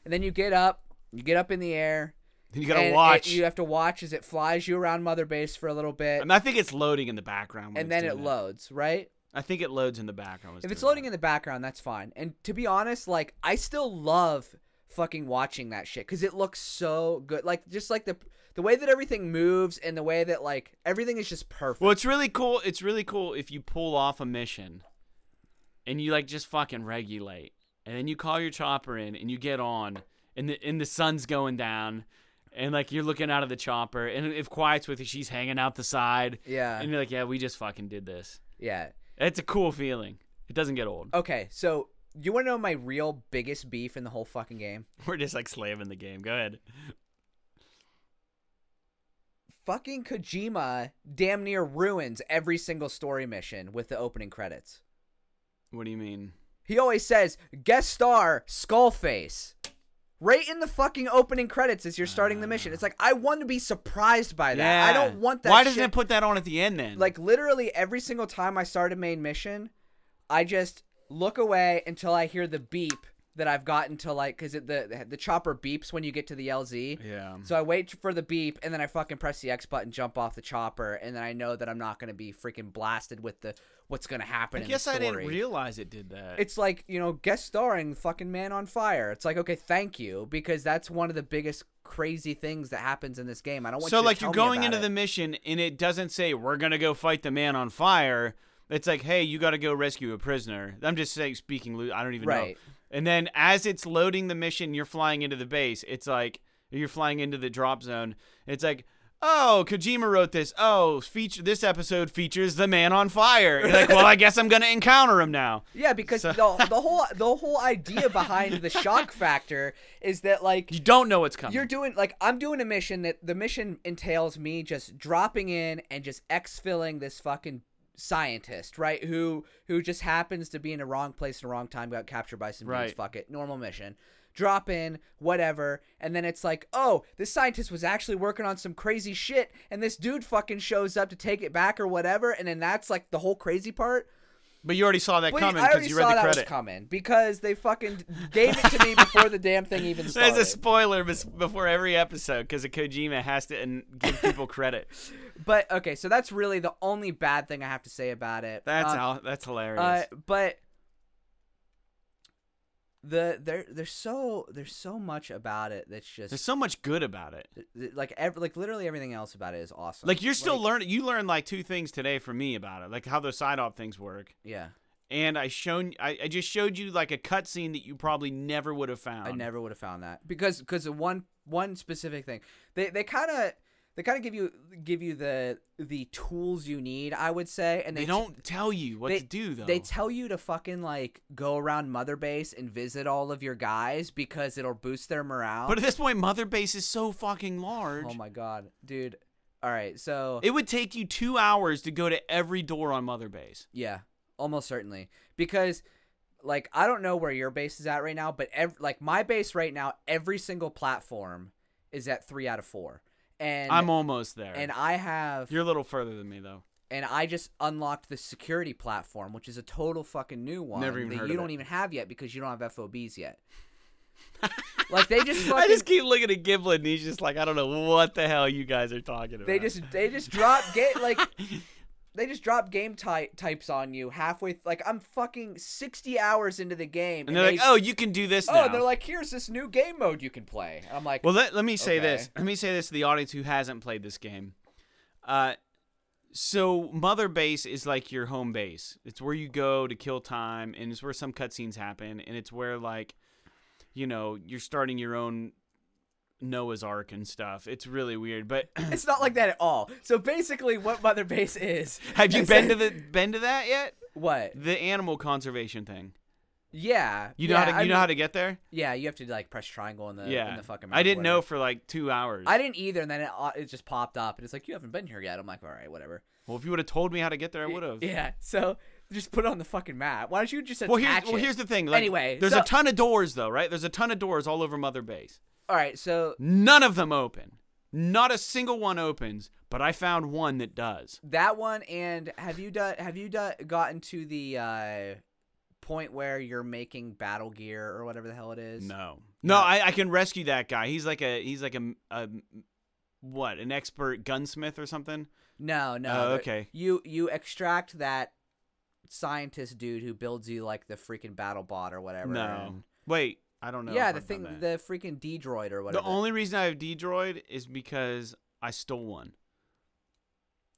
and then you get up, you get up in the air. Then you gotta and it- watch. you have to watch as it flies you around Mother Base for a little bit, I, mean, I think it's loading in the background. when and it's then it doing that. loads, right? I think it loads in the background. If it's loading in the background, that's fine. And to be honest, like I still love fucking watching that shit because it looks so good. Like just like the the way that everything moves and the way that like everything is just perfect. Well, it's really cool. It's really cool if you pull off a mission and you like just fucking regulate, and then you call your chopper in and you get on, and the and the sun's going down, and like you're looking out of the chopper, and if Quiet's with you, she's hanging out the side, yeah, and you're like, yeah, we just fucking did this. yeah. It's a cool feeling. It doesn't get old. Okay, so you want to know my real biggest beef in the whole fucking game? We're just like slaving the game. Go ahead. Fucking Kojima damn near ruins every single story mission with the opening credits. What do you mean? He always says guest star Skullface. Right in the fucking opening credits as you're starting the mission. It's like I want to be surprised by that. I don't want that Why doesn't shit. it put that on at the end then? like literally every single time I start a main mission, I just look away until I hear the beep that I've gotten to like because the, the chopper beeps when you get to the LZ. yeah. So I wait for the beep and then I fucking press the X button, jump off the chopper, and then I know that I'm not gonna be freaking blasted with the what's gonna happen. I in guess the I didn't realize it did that. It's like you know guest starring fucking Man on Fire. It's like okay, thank you because that's one of the biggest crazy things that happens in this game. I don't want to. so you like you're going into it. the mission and it doesn't say we're gonna go fight the man on fire. It's like, hey, you got to go rescue a prisoner. I'm just saying, speaking. I don't even know. Right. And then as it's loading the mission, you're flying into the base. It's like you're flying into the drop zone. It's like, oh, Kojima wrote this. Oh, feature this episode features the man on fire. You're like, well, I guess I'm gonna encounter him now. Yeah, because So- the the whole the whole idea behind the shock factor is that like You don't know what's coming. you're doing like I'm doing a mission that the mission entails me just dropping in and just X exfilling this fucking scientist, right? Who who just happens to be in the wrong place at the wrong time, got captured by some dudes. Fuck it, normal mission. Drop in, whatever, and then it's like, oh, this scientist was actually working on some crazy shit, and this dude fucking shows up to take it back or whatever, and then that's like the whole crazy part. But you already saw that But coming because you read the that credit. was coming because they fucking gave it to me before the damn thing even started. There's a spoiler before every episode because Kojima has to give people credit. But okay, so that's really the only bad thing I have to say about it. That's Um, how, that's hilarious. Uh, but the there there's so there's so much about it that's just There's so much good about it. like ev- like literally everything else about it is awesome. Like you're still learning. You learned like two things today from me about it, like how those side op things work. Yeah, And I shown I, I just showed you like a cutscene that you probably never would have found. I never would have found that because because of one one specific thing. They they kind of they kind of give you give you the the tools you need. I would say, and They, they, don't tell you what they- to do though. They tell you to fucking like go around Mother Base and visit all of your guys because it'll boost their morale. but at this point, Mother Base is so fucking large. oh my god, dude. All right, so It would take you two hours to go to every door on Mother Base. yeah, almost certainly because like I don't know where your base is at right now, but ev- like my base right now, every single platform is at three out of four, and I'm almost there. and I have You're a little further than me though. and I just unlocked the security platform, which is a total fucking new one Never even that heard you of don't it. even have yet because you don't have FOBs yet. like they just fucking I just keep looking at Giblet and he's just like, I don't know what the hell you guys are talking about. they just they just drop get like they just drop game ty- types on you halfway th- like I'm fucking 60 hours into the game and they're like, oh, you can do this oh now. and they're like here's this new game mode you can play. And I'm like Well, let, let me say this. Let me say this to the audience who hasn't played this game. Uh, so Mother Base is like your home base. It's where you go to kill time, and it's where some cutscenes happen, and it's where like, you know, you're starting your own Noah's Ark and stuff. It's really weird. But it's not like that at all. So basically what Mother Base is have you been to the been to that yet? what? The animal conservation thing. Yeah. You know yeah, how to you I know mean- how to get there? Yeah, you have to like press triangle in the yeah. in the fucking I didn't know for like two hours. I didn't either, and then it, uh, it just popped up, and it's like you haven't been here yet. I'm like, all right, whatever. well, if you would have told me how to get there, I would have. Yeah, so just put it on the fucking map. Why don't you just attach Well, here's well, here's the thing. Like, Anyway, there's so- a ton of doors though, right? There's a ton of doors all over Mother Base. All right, so None of them open. Not a single one opens, but I found one that does. that one, and have you done? Have you done gotten to the uh, point where you're making battle gear or whatever the hell it is? No, no, I, I can rescue that guy. He's like a he's like a, a what an expert gunsmith or something. No, no. Oh, okay. You you extract that scientist dude who builds you like the freaking battle bot or whatever. No, and- wait, I don't know. yeah, the I've thing, the freaking D droid or whatever. the only reason I have D droid is because I stole one.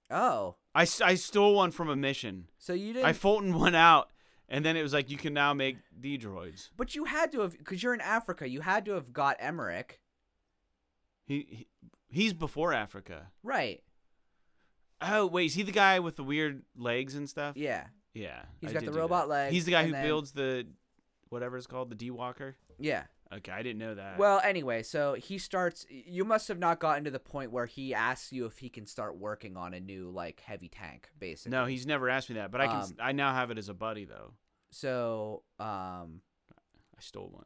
oh, I, s- I stole one from a mission. so you didn't. I Fulton one out, and then it was like you can now make D droids. but you had to have because you're in Africa. You had to have got Emmerich, He, he he's before Africa. right? Oh wait, is he the guy with the weird legs and stuff? Yeah, Yeah, He's I got the robot that. legs, He's the guy who then- builds the whatever it's called, the D Walker. Yeah. Okay, I didn't know that. Well, anyway, so he starts. You must have not gotten to the point where he asks you if he can start working on a new like heavy tank, basically. no, he's never asked me that, but I can. Um, I now have it as a buddy though. So, um, I stole one.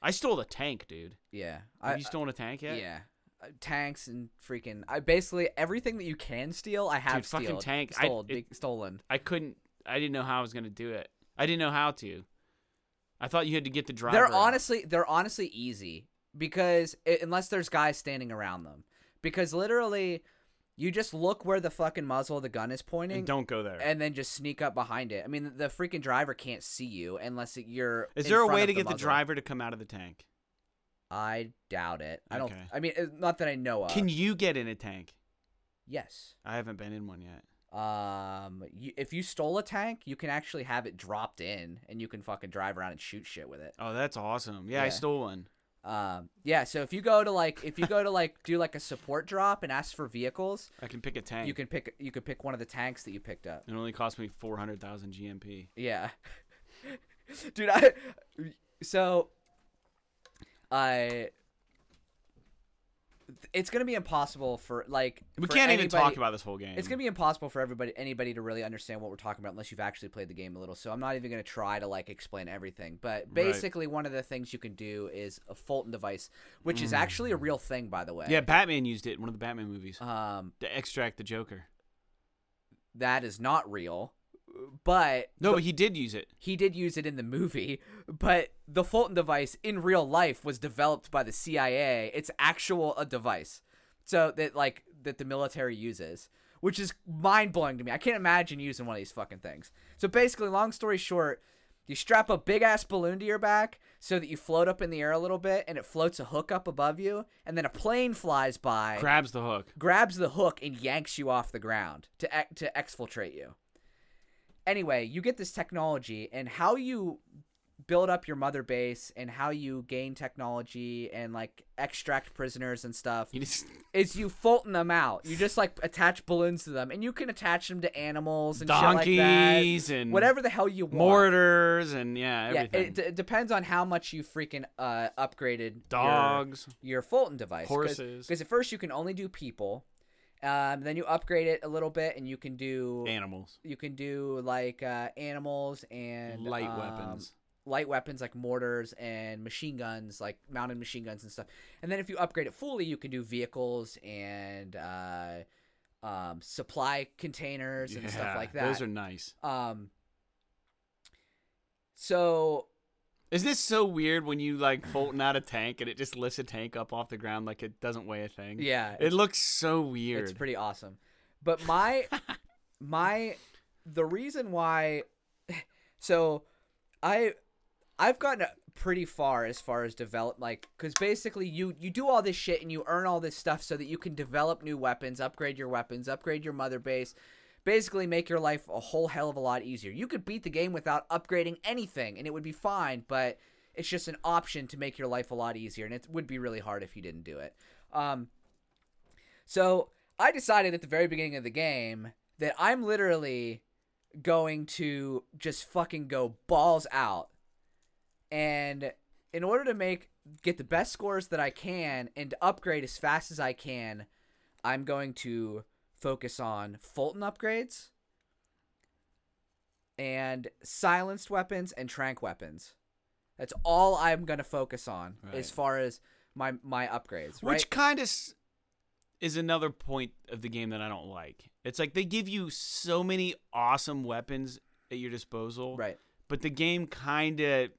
I stole a tank, dude. yeah, Have I, you stolen a tank yet? yeah, Uh, tanks and freaking. I basically everything that you can steal, I have Dude, fucking stealed- tank, I- it- stolen. I couldn't. I didn't know how I was gonna do it. I didn't know how to. I thought you had to get the driver. They're honestly, they're honestly easy because i unless there's guys standing around them, because literally, you just look where the fucking muzzle of the gun is pointing, And don't go there. and then just sneak up behind it. I mean, the freaking driver can't see you unless you're. Is in there a front way of to get the muzzle. driver to come out of the tank? I doubt it. I don't. Okay. I mean, not that I know of. Can you get in a tank? Yes. I haven't been in one yet. Um, you, if you stole a tank, you can actually have it dropped in, and you can fucking drive around and shoot shit with it. Oh, that's awesome. Yeah, I stole one. Um, yeah. So if you go to like, if you go to like do like a support drop and ask for vehicles, I can pick a tank. you can pick you can pick one of the tanks that you picked up. It only cost me four hundred thousand GMP. Yeah. Dude, I so I it's gonna be impossible for like We for can't even talk about this whole game. It's gonna be impossible for everybody, anybody, to really understand what we're talking about unless you've actually played the game a little. So I'm not even gonna try to like explain everything. But basically, one of the things you can do is a Fulton device, which is actually a real thing, by the way. Mm. Yeah, Batman used it in one of the Batman movies Um, to extract the Joker. that is not real, but No, but he did use it. he did use it in the movie. But the Fulton device in real life was developed by the CIA. It's actual a device, so that like that the military uses, which is mind blowing to me. I can't imagine using one of these fucking things. So basically, long story short, you strap a big ass balloon to your back so that you float up in the air a little bit, and it floats a hook up above you, and then a plane flies by, Grabs the hook. grabs the hook, and yanks you off the ground to to exfiltrate you. Anyway, you get this technology, and how you build up your mother base and how you gain technology and like extract prisoners and stuff He just is you Fulton them out. You just like attach balloons to them, and you can attach them to animals and shit like donkeys that. and Whatever the hell you want. mortars and yeah, yeah, it, d- it depends on how much you freaking uh, upgraded your- Dogs. your, Fulton device. Horses. Because at first you can only do people, um, then you upgrade it a little bit, and you can do Animals. you can do like uh, animals and Light um, weapons. light weapons like mortars and machine guns, like mounted machine guns and stuff. And then if you upgrade it fully, you can do vehicles and uh, um, supply containers and stuff like that. Those are nice. um, so Is this so weird when you like Fulton out a tank and it just lifts a tank up off the ground like it doesn't weigh a thing? yeah, It looks so weird. It's pretty awesome. But my my the reason why so I I've gotten pretty far as far as develop like cuz basically you you do all this shit and you earn all this stuff so that you can develop new weapons, upgrade your weapons, upgrade your mother base, basically make your life a whole hell of a lot easier. You could beat the game without upgrading anything and it would be fine, but it's just an option to make your life a lot easier and it would be really hard if you didn't do it. Um so I decided at the very beginning of the game that I'm literally going to just fucking go balls out. And in order to make get the best scores that I can and upgrade as fast as I can, I'm going to focus on Fulton upgrades and silenced weapons and trank weapons. That's all I'm going to focus on as far as my my upgrades, right? Which kind of is another point of the game that I don't like. It's like they give you so many awesome weapons at your disposal, right. but the game kind of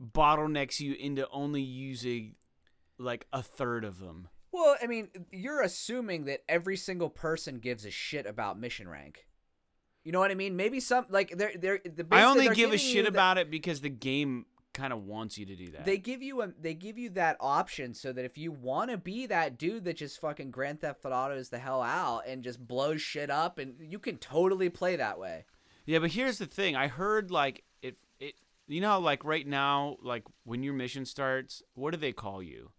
bottlenecks you into only using like a third of them. Well, I mean, you're assuming that every single person gives a shit about mission rank. You know what I mean? Maybe some like they're they're the I only give a shit the- about it because the game kind of wants you to do that. They give you a they give you that option so that if you want to be that dude that just fucking Grand Theft Autos the hell out and just blows shit up, and you can totally play that way. Yeah, but here's the thing. I heard like it it you know like right now like when your mission starts, what do they call you?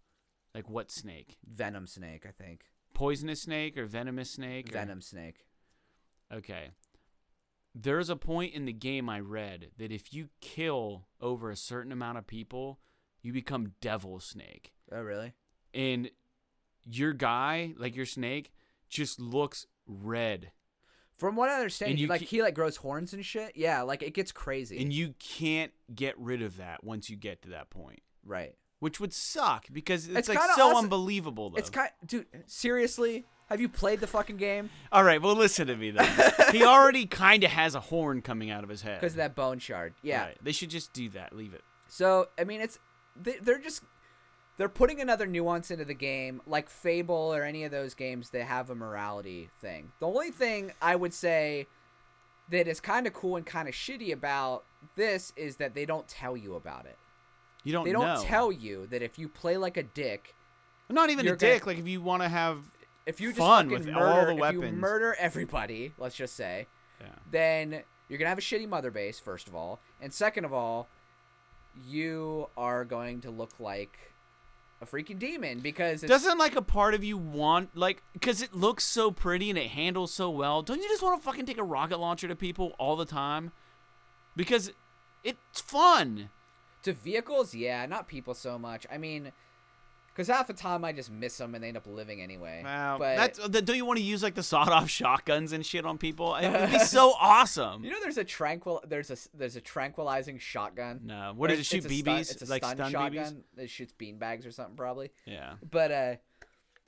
Like what snake? Venom Snake, I think. Poisonous snake or venomous snake? or- Venom Snake. Okay. There's a point in the game I read that if you kill over a certain amount of people, you become devil snake. Oh, really? And your guy, like your snake, just looks red. From what I understand, you like he like grows horns and shit. Yeah, like it gets crazy. And you can't get rid of that once you get to that point. right. Which would suck because it's, It's like so awesome- unbelievable though. It's kind, dude. Seriously, have you played the fucking game? All right, well listen to me then. he already kind of has a horn coming out of his head. Because of that bone shard. Yeah. Right. They should just do that. Leave it. So I mean, it's they, they're just they're putting another nuance into the game, like Fable or any of those games that have a morality thing. The only thing I would say that is kind of cool and kind of shitty about this is that they don't tell you about it. You don't They don't know. tell you that if you play like a dick, Not even a you're gonna- dick. Like if you want to have if you just Fun with all murder, the if you weapons. murder everybody, let's just say, yeah. then you're gonna have a shitty mother base first of all, and second of all, you are going to look like a freaking demon because it's, Doesn't like a part of you want like because it looks so pretty and it handles so well? Don't you just want to fucking take a rocket launcher to people all the time? Because it's fun. To vehicles, yeah, not people so much. I mean, because half the time I just miss them and they end up living anyway. Wow. but That's th- don't you want to use like the sawed-off shotguns and shit on people? It would be so awesome. you know, there's a tranquil, there's a there's a tranquilizing shotgun. No, what does it shoot? a stun- BBs? it's a like stun, stun shotgun BBs? that shoots beanbags or something probably. Yeah. But uh,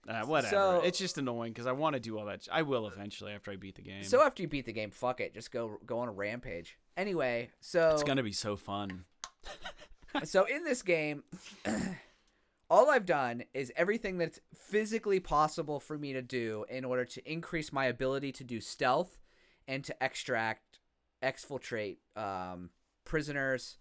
Uh, whatever. So- it's just annoying because I want to do all that. sh- I will eventually after I beat the game. so after you beat the game, fuck it, just go go on a rampage. Anyway, so it's gonna be so fun. so in this game all i've done is everything that's physically possible for me to do in order to increase my ability to do stealth and to extract exfiltrate um, prisoners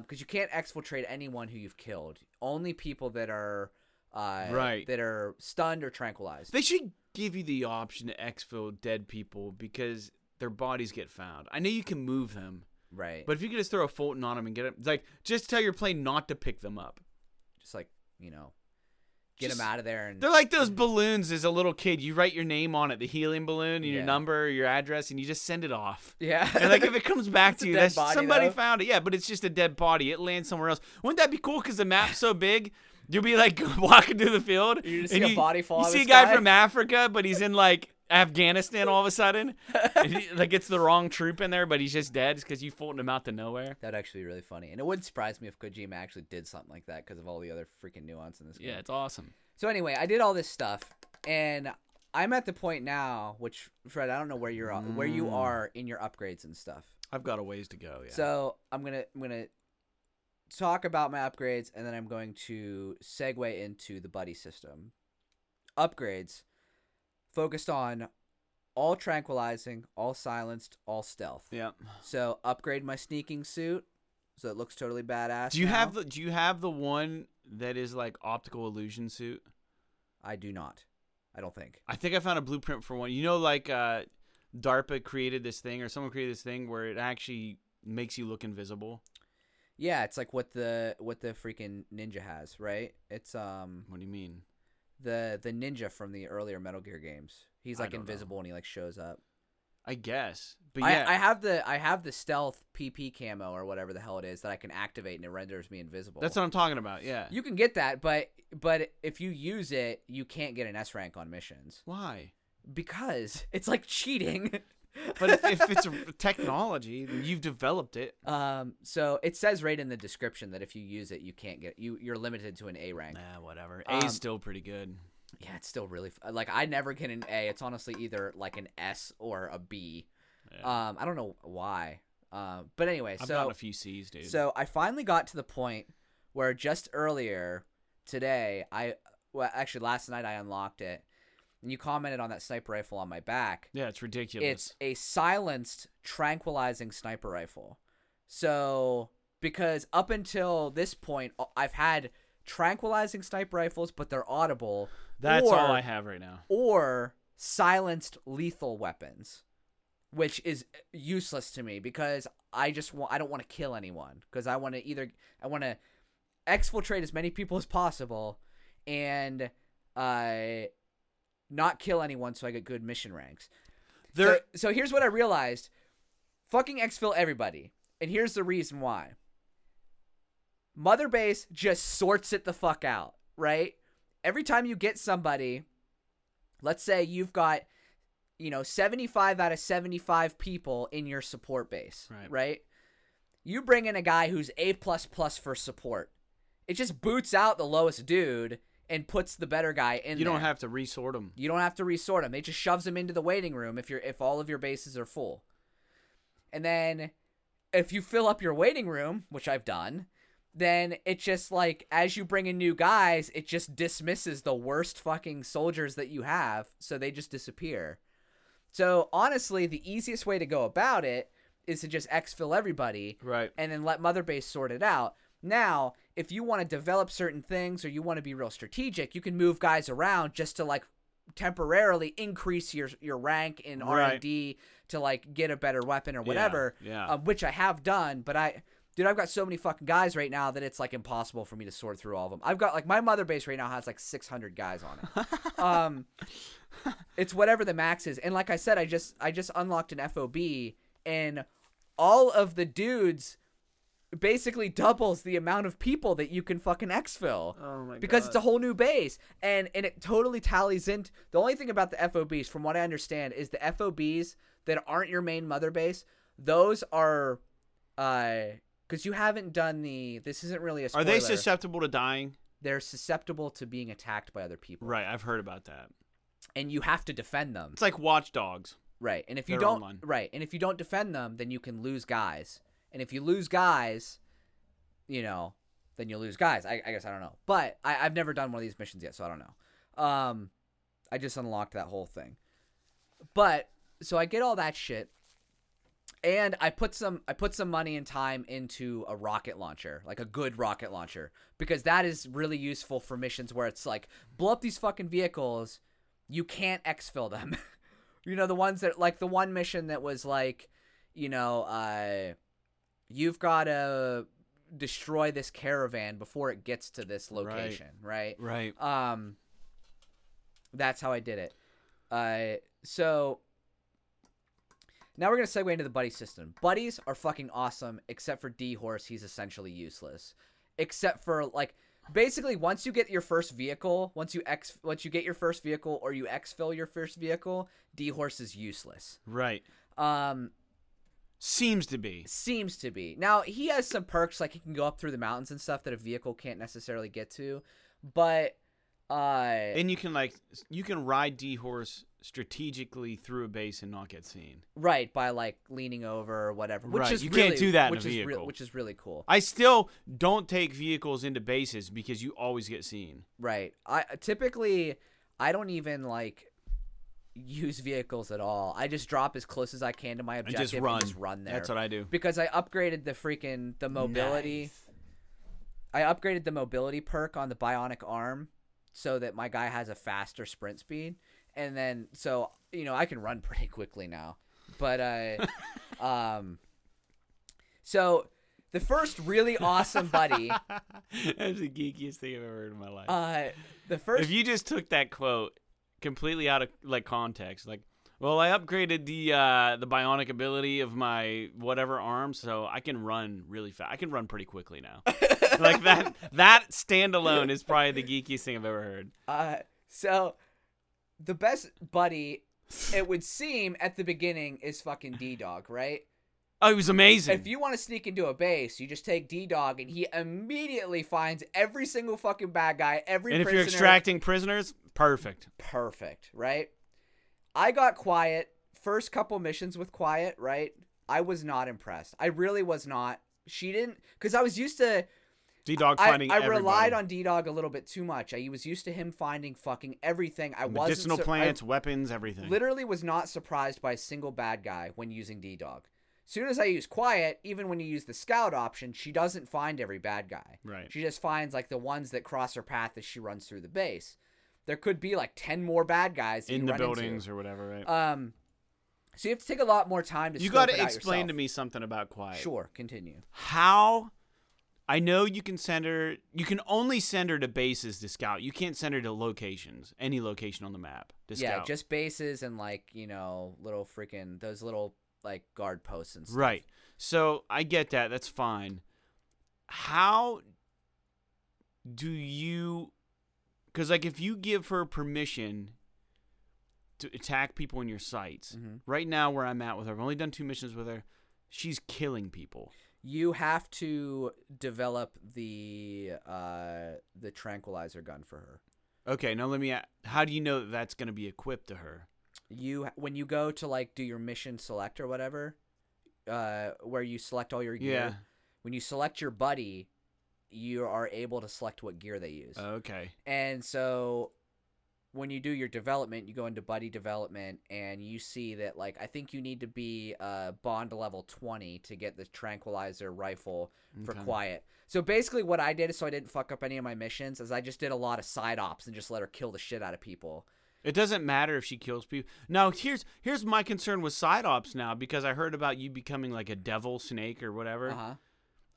because you can't exfiltrate anyone who you've killed only people that are uh, Right. that are stunned or tranquilized They should give you the option to exfil dead people because their bodies get found. I know you can move them, right but if you could just throw a Fulton on them and get them, like just tell your plane not to pick them up. just like you know get Just- them out of there and They're like those balloons as a little kid. You write your name on it, the helium balloon, and your Yeah. number, your address, and you just send it off. yeah And like if it comes back It's a to you, dead that's body, somebody though. found it. Yeah, but it's just a dead body. It lands somewhere else. Wouldn't that be cool? Because the map's so big, you'll be like walking through the field, You just and see a body fall You out of see the a guy sky. from Africa, but he's in like Afghanistan all of a sudden. He- like it's the wrong troop in there, but he's just dead because you Fulton him out to nowhere. That'd actually be really funny, and it wouldn't surprise me if Kojima actually did something like that because of all the other freaking nuance in this game. Yeah, it's awesome. So anyway, I did all this stuff, and I'm at the point now, which Fred, I don't know where you're where you Mm. are in your upgrades and stuff. I've got a ways to go. Yeah. So I'm gonna I'm gonna talk about my upgrades, and then I'm going to segue into the buddy system. Upgrades focused on all tranquilizing, all silenced, all stealth. Yep. So upgrade my sneaking suit, so it looks totally badass. Do you now. have the Do you have the one that is like optical illusion suit? I do not. I don't think. I think I found a blueprint for one. You know, like uh, DARPA created this thing, or someone created this thing where it actually makes you look invisible. Yeah, it's like what the what the freaking ninja has, right? It's um What do you mean? The the ninja from the earlier Metal Gear games. He's like don't know. invisible and he like shows up. I guess, but I, yeah, I have the I have the stealth PP camo or whatever the hell it is that I can activate and it renders me invisible. that's what I'm talking about. Yeah. you can get that, but but if you use it, you can't get an S rank on missions Why? because it's like cheating. But if, if it's a technology, you've developed it. um, so it says right in the description that if you use it, you can't get you. You're limited to an A rank. Nah, whatever. Um, A's still pretty good. Yeah, it's still really like I never get an A. It's honestly either like an S or a B. Yeah. Um, I don't know why. Um, but anyway, I've so gotten a few C's, dude. so I finally got to the point where just earlier today, I well actually last night I unlocked it, and you commented on that sniper rifle on my back. yeah, it's ridiculous. It's a silenced, tranquilizing sniper rifle. So because up until this point, I've had tranquilizing sniper rifles, but they're audible. That's or, all I have right now. Or silenced lethal weapons, which is useless to me because I just want I don't want to kill anyone because I want to either I want to exfiltrate as many people as possible and uh not kill anyone so I get good mission ranks. There, So, so here's what I realized. Fucking exfil everybody. And here's the reason why. Mother Base just sorts it the fuck out, right? Every time you get somebody, let's say you've got, you know, 75 out of 75 people in your support base, Right. right? You bring in a guy who's A plus plus for support. It just boots out the lowest dude and puts the better guy in you don't have to resort them. You don't have to resort them. They just shoves them into the waiting room if you're if all of your bases are full. And then if you fill up your waiting room, which I've done, then it just like as you bring in new guys, it just dismisses the worst fucking soldiers that you have, so they just disappear. So honestly, the easiest way to go about it is to just exfil everybody Right. and then let Mother Base sort it out. Now, if you want to develop certain things or you want to be real strategic, you can move guys around just to like temporarily increase your your rank in R&D to like get a better weapon or whatever. yeah. Um, which I have done, but I. Dude, I've got so many fucking guys right now that it's like impossible for me to sort through all of them. I've got like my mother base right now has like 600 guys on it. um, it's whatever the max is, and like I said, I just I just unlocked an FOB, and all of the dudes basically doubles the amount of people that you can fucking exfil Oh my because it's a whole new base and and it totally tallies in the only thing about the FOBs from what I understand is the FOBs that aren't your main mother base those are uh cuz you haven't done the this isn't really a Are they susceptible to dying? they're susceptible to being attacked by other people Right. I've heard about that. and you have to defend them It's like Watch Dogs. Right. And if you They're don't online. right, and if you don't defend them, then you can lose guys. And if you lose guys, you know, then you lose guys. I, I guess I don't know. But I, I've never done one of these missions yet, so I don't know. Um I just unlocked that whole thing. But so I get all that shit. And I put some I put some money and time into a rocket launcher, like a good rocket launcher, because that is really useful for missions where it's like blow up these fucking vehicles, you can't exfil them. you know the ones that like the one mission that was like, you know, uh you've got to destroy this caravan before it gets to this location, right? Right. Um, that's how I did it. Uh, so now we're gonna segue into the buddy system. Buddies are fucking awesome, except for D Horse. He's essentially useless, except for like basically once you get your first vehicle, once you x once you get your first vehicle or you exfil your first vehicle, D Horse is useless. Right. Um, Seems to be. seems to be. Now he has some perks like he can go up through the mountains and stuff that a vehicle can't necessarily get to, but uh And you can like you can ride D horse strategically through a base and not get seen. Right, by like leaning over or whatever. Which Right, is you can't do that in a which is vehicle. which is really cool. I still don't take vehicles into bases because you always get seen. Right. I typically I don't even like use vehicles at all. I just drop as close as I can to my And objective just run. and just run there. That's what I do. because I upgraded the freaking the mobility. Nice. I upgraded the mobility perk on the bionic arm so that my guy has a faster sprint speed. And then so, you know, I can run pretty quickly now. But uh um so the first really awesome buddy That's the geekiest thing I've ever heard in my life. uh the first if you just took that quote completely out of like context, like, well, I upgraded the uh, the bionic ability of my whatever arm, so I can run really fast. I can run pretty quickly now. like that that standalone is probably the geekiest thing I've ever heard. Uh, so the best buddy, it would seem at the beginning is fucking D Dog, right? Oh, it was amazing. If you want to sneak into a base, you just take D Dog, and he immediately finds every single fucking bad guy, every and if you're extracting prisoners, perfect. perfect, right? I got quiet first couple missions with quiet, right? I was not impressed. I really was not. She didn't because I was used to. D Dog finding I everybody. relied on D Dog a little bit too much. I was used to him finding fucking everything. I wasn't medicinal I plants, weapons, everything. literally was not surprised by a single bad guy when using D Dog. Soon as I use Quiet, even when you use the Scout option, she doesn't find every bad guy. Right. She just finds like the ones that cross her path as she runs through the base. There could be like ten more bad guys in the run into. buildings or whatever, right? Um, so you have to take a lot more time to. you got to explain to me something about quiet. Sure, continue. How? I know you can send her. You can only send her to bases to scout. You can't send her to locations, any location on the map to Yeah, scout. just bases and like you know little freaking those little like guard posts and stuff. right. So I get that. That's fine. How do you? Because like, if you give her permission to attack people in your sites, Mhm. right now where I'm at with her, I've only done two missions with her. She's killing people. You have to develop the uh the tranquilizer gun for her. Okay, now let me. a- How do you know that that's going to be equipped to her? You when you go to like do your mission select or whatever, uh, where you select all your gear. Yeah. When you select your buddy, you are able to select what gear they use. Okay. And so when you do your development, you go into buddy development and you see that like I think you need to be uh bond level 20 to get the tranquilizer rifle for Okay. quiet. So basically what I did so I didn't fuck up any of my missions is I just did a lot of side ops and just let her kill the shit out of people. It doesn't matter if she kills people. Now, here's here's my concern with side ops now because I heard about you becoming like a devil snake or whatever. Uh-huh.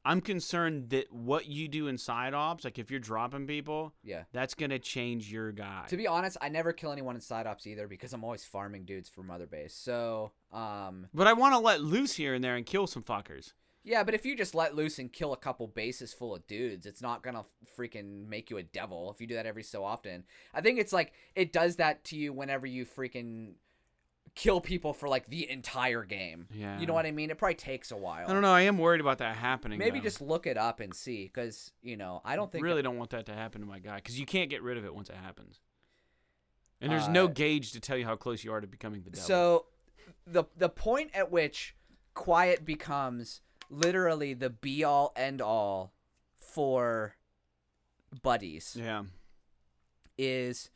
I'm concerned that what you do in side ops, like if you're dropping people, Yeah. that's gonna change your guy. To be honest, I never kill anyone in side ops either because I'm always farming dudes for Mother Base. So, um but I want to let loose here and there and kill some fuckers. Yeah, but if you just let loose and kill a couple bases full of dudes, it's not gonna freaking make you a devil if you do that every so often. I think it's like it does that to you whenever you freaking kill people for like the entire game. Yeah. You know what I mean? It probably takes a while. I don't know. I am worried about that happening. Maybe though. just look it up and see, because you know I don't think really don't want that to happen to my guy because you can't get rid of it once it happens. And there's no Uh, gauge to tell you how close you are to becoming the devil. So the the point at which quiet becomes literally the be all end all for buddies. yeah, is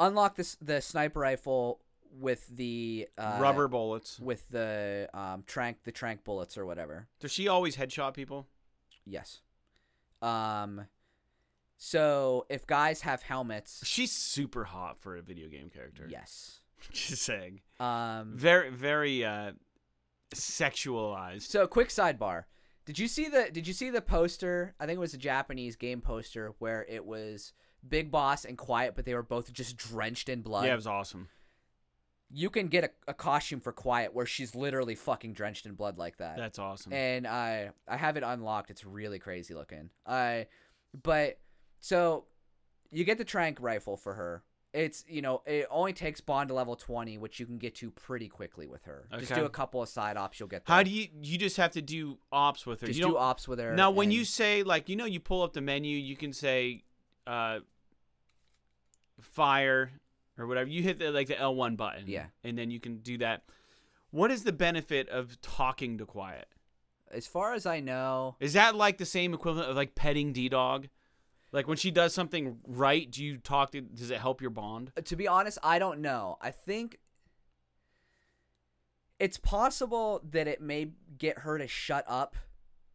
unlock this the sniper rifle with the uh, rubber bullets. with the um trank the trank bullets or whatever. Does she always headshot people? Yes. Um so if guys have helmets, She's super hot for a video game character. yes. Just saying. Um Very, very uh, sexualized. so quick sidebar. Did you see the did you see the poster? I think it was a Japanese game poster where it was Big Boss and Quiet but they were both just drenched in blood. Yeah, it was awesome. you can get a, a costume for Quiet where she's literally fucking drenched in blood like that. That's awesome. and I I have it unlocked. It's really crazy looking. I, but so you get the trank rifle for her. It's you know it only takes bond to level twenty, which you can get to pretty quickly with her. Just do a couple of side ops, you'll get there. How do you? You just have to do ops with her. just you do ops with her? now, when you say like, you know, you pull up the menu, you can say, uh, fire or whatever. You hit the like the L one button. Yeah. and then you can do that. What is the benefit of talking to Quiet? as far as I know, Is that like the same equivalent of like petting D Dog? Like when she does something right, do you talk to? Does it help your bond? to be honest, I don't know. I think it's possible that it may get her to shut up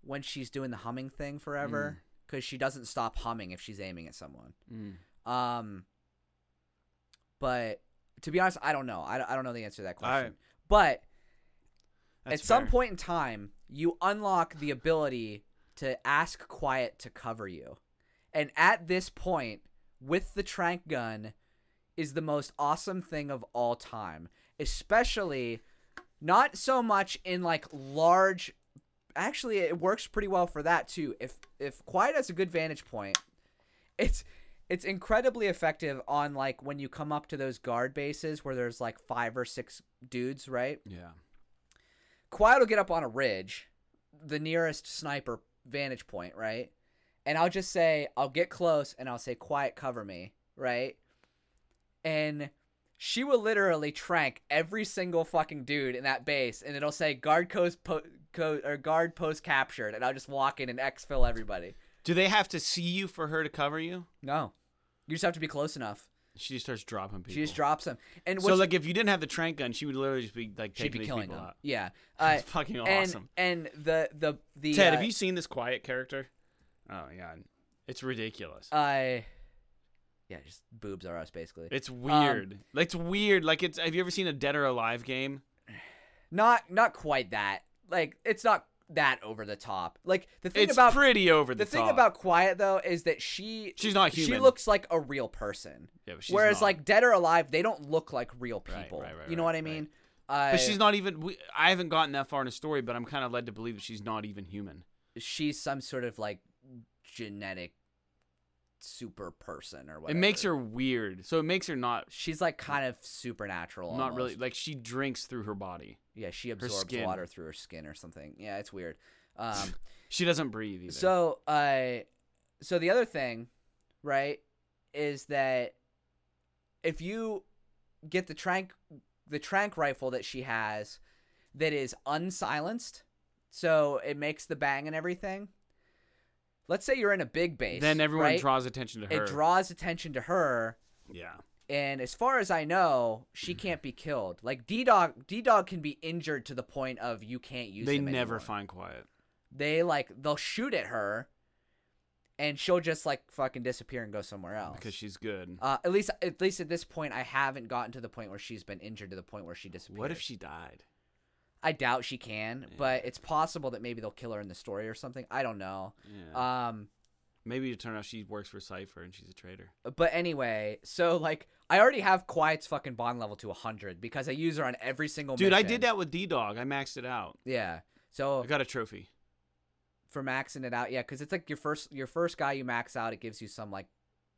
when she's doing the humming thing forever because she doesn't stop humming if she's aiming at someone. Mm. Um, but to be honest, I don't know. I, I don't know the answer to that right. question. But That's at some point in time, you unlock the ability to ask Quiet to cover you. And at this point, with the trank gun, is the most awesome thing of all time. Especially not so much in like large actually it works pretty well for that too. If if Quiet has a good vantage point, it's it's incredibly effective on like when you come up to those guard bases where there's like five or six dudes, right? Yeah. Quiet will get up on a ridge, the nearest sniper vantage point, right? And I'll just say, I'll get close and I'll say, Quiet, cover me, right? And she will literally trank every single fucking dude in that base, and it'll say guard post po- co- or guard post captured, and I'll just walk in and exfil everybody. Do they have to see you for her to cover you? No, you just have to be close enough. She just starts dropping people. She just drops them, and So like, if you didn't have the trank gun, she would literally just be like she'd be killing people them. out. Yeah, uh, It's fucking and, awesome. And the the the Ted, uh, have you seen this quiet character? Oh my god, it's ridiculous. I yeah, just boobs are us basically. it's weird. like it's weird. Like it's. Have you ever seen a Dead or Alive game? Not not quite that. Like it's not that over the top. Like the thing It's about pretty over the, the thing about Quiet though is that she She's not human. She looks like a real person. Yeah, Whereas not. like Dead or Alive, they don't look like real people. right, right, you know right, what I right. mean? Uh, But she's not even. We, I haven't gotten that far in the story, but I'm kind of led to believe that she's not even human. she's some sort of like genetic super person or whatever. It makes her weird. So it makes her not. She's like kind of supernatural. Not really. Like she drinks through her body. Yeah, she absorbs water through her skin or something. Yeah, it's weird. Um, She doesn't breathe either. so, uh, so the other thing, right, is that if you get the trank, the trank rifle that she has, that is unsilenced, so it makes the bang and everything. Let's say you're in a big base. then everyone right? draws attention to her. It draws attention to her, yeah. and as far as I know, she can't be killed. Like D Dog, D Dog can be injured to the point of you can't use. They never anymore. find quiet. They like they'll shoot at her, and she'll just like fucking disappear and go somewhere else. because she's good. uh, at least at least at this point, I haven't gotten to the point where she's been injured to the point where she disappears. What if she died? I doubt she can, but it's possible that maybe they'll kill her in the story or something. I don't know. Yeah. Um, Maybe it turned out she works for Cipher and she's a traitor. but anyway, so like I already have Quiet's fucking bond level to 100 because I use her on every single Dude, I did that with D Dog. I maxed it out. Yeah. So I got a trophy. for maxing it out, yeah, because it's like your first your first guy you max out, it gives you some like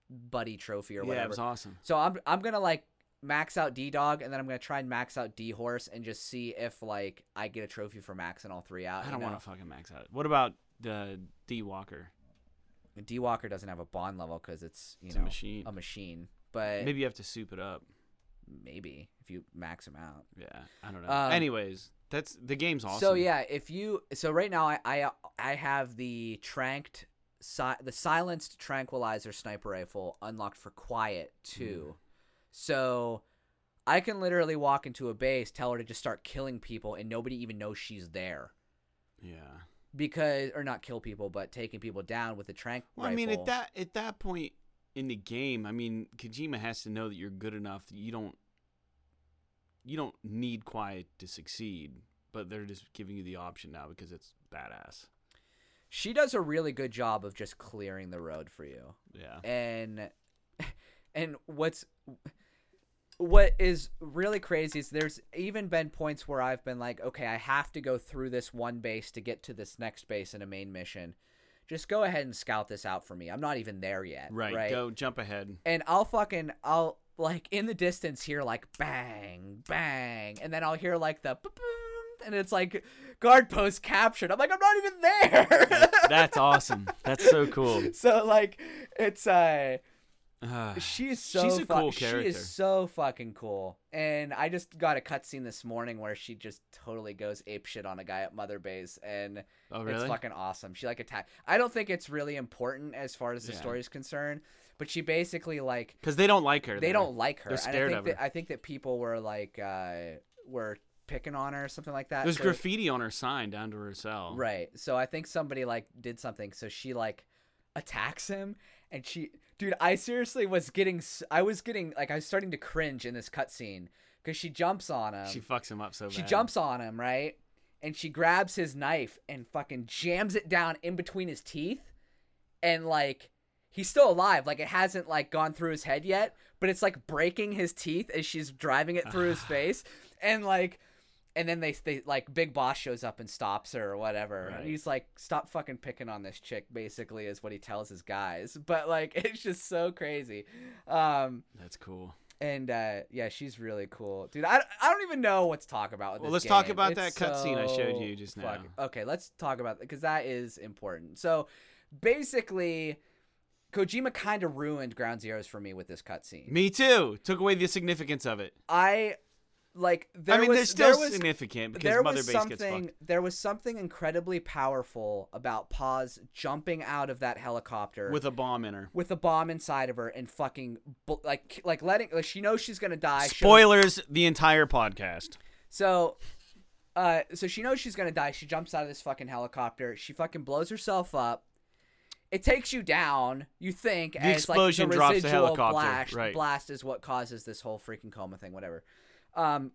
buddy trophy or whatever. Yeah, it was awesome. So I'm I'm gonna like max out D Dog, and then I'm gonna try and max out D Horse, and just see if like I get a trophy for maxing all three out. I don't want to fucking max out. What about the D Walker? D Walker doesn't have a bond level because it's you It's a know machine. a machine, but Maybe you have to soup it up. maybe if you max him out. Yeah, I don't know. Um, Anyways, that's the game's awesome. So yeah, if you so right now I I, I have the tranked si- the silenced tranquilizer sniper rifle unlocked for quiet too. So I can literally walk into a base, tell her to just start killing people and nobody even knows she's there. Yeah. Because or not kill people, but taking people down with a trank Well, rifle. I mean, at that at that point in the game, I mean, Kojima has to know that you're good enough that you don't you don't need quiet to succeed, but they're just giving you the option now because it's badass. she does a really good job of just clearing the road for you. Yeah. and and what's what is really crazy is there's even been points where I've been like, okay, I have to go through this one base to get to this next base in a main mission. Just go ahead and scout this out for me. I'm not even there yet. Right. Right. Go jump ahead. And I'll fucking I'll like in the distance hear like bang bang, and then I'll hear like the boom, and it's like guard post captured. I'm like, I'm not even there. That's awesome. That's so cool. so like it's uh Ah, is so She's a fu- cool She is so fucking cool. And I just got a cutscene this morning where she just totally goes ape shit on a guy at Mother Base, and oh, it's fucking awesome. She like attack. I don't think it's really important as far as the Yeah. story is concerned, but she basically like Because they don't like her. they don't like her. They're and I scared think of that her. I think that people were like uh were picking on her or something like that. There's so- graffiti on her sign down to her cell. Right. So I think somebody like did something. So she like attacks him, and she, dude, I seriously was getting, i was getting like I was starting to cringe in this cutscene because she jumps on him. She fucks him up so She bad. jumps on him, right? And she grabs his knife and fucking jams it down in between his teeth, and like. He's still alive, like it hasn't like gone through his head yet, but it's like breaking his teeth as she's driving it through his face, and like and then they they like Big Boss shows up and stops her or whatever. Right. And he's like, "Stop fucking picking on this chick." Basically, is what he tells his guys. But like, it's just so crazy. Um, That's cool. and uh, yeah, she's really cool, dude. I, I don't even know what to talk about. With Well, let's talk about It's that cutscene I showed you just now. Okay, let's talk about that because that is important. So basically, Kojima kind of ruined Ground Zeroes for me with this cutscene. Me too. Took away the significance of it. I like there I mean, was they're still there was significant because there Mother was Base gets something there was something incredibly powerful about Paz jumping out of that helicopter with a bomb in her. with a bomb inside of her and fucking like like letting like she knows she's gonna die. she'll- Spoilers: the entire podcast. So, uh, so she knows she's gonna die. She jumps out of this fucking helicopter. She fucking blows herself up. It takes you down. You think as explosion like the drops the helicopter, blast, right. blast is what causes this whole freaking coma thing. Whatever. Um,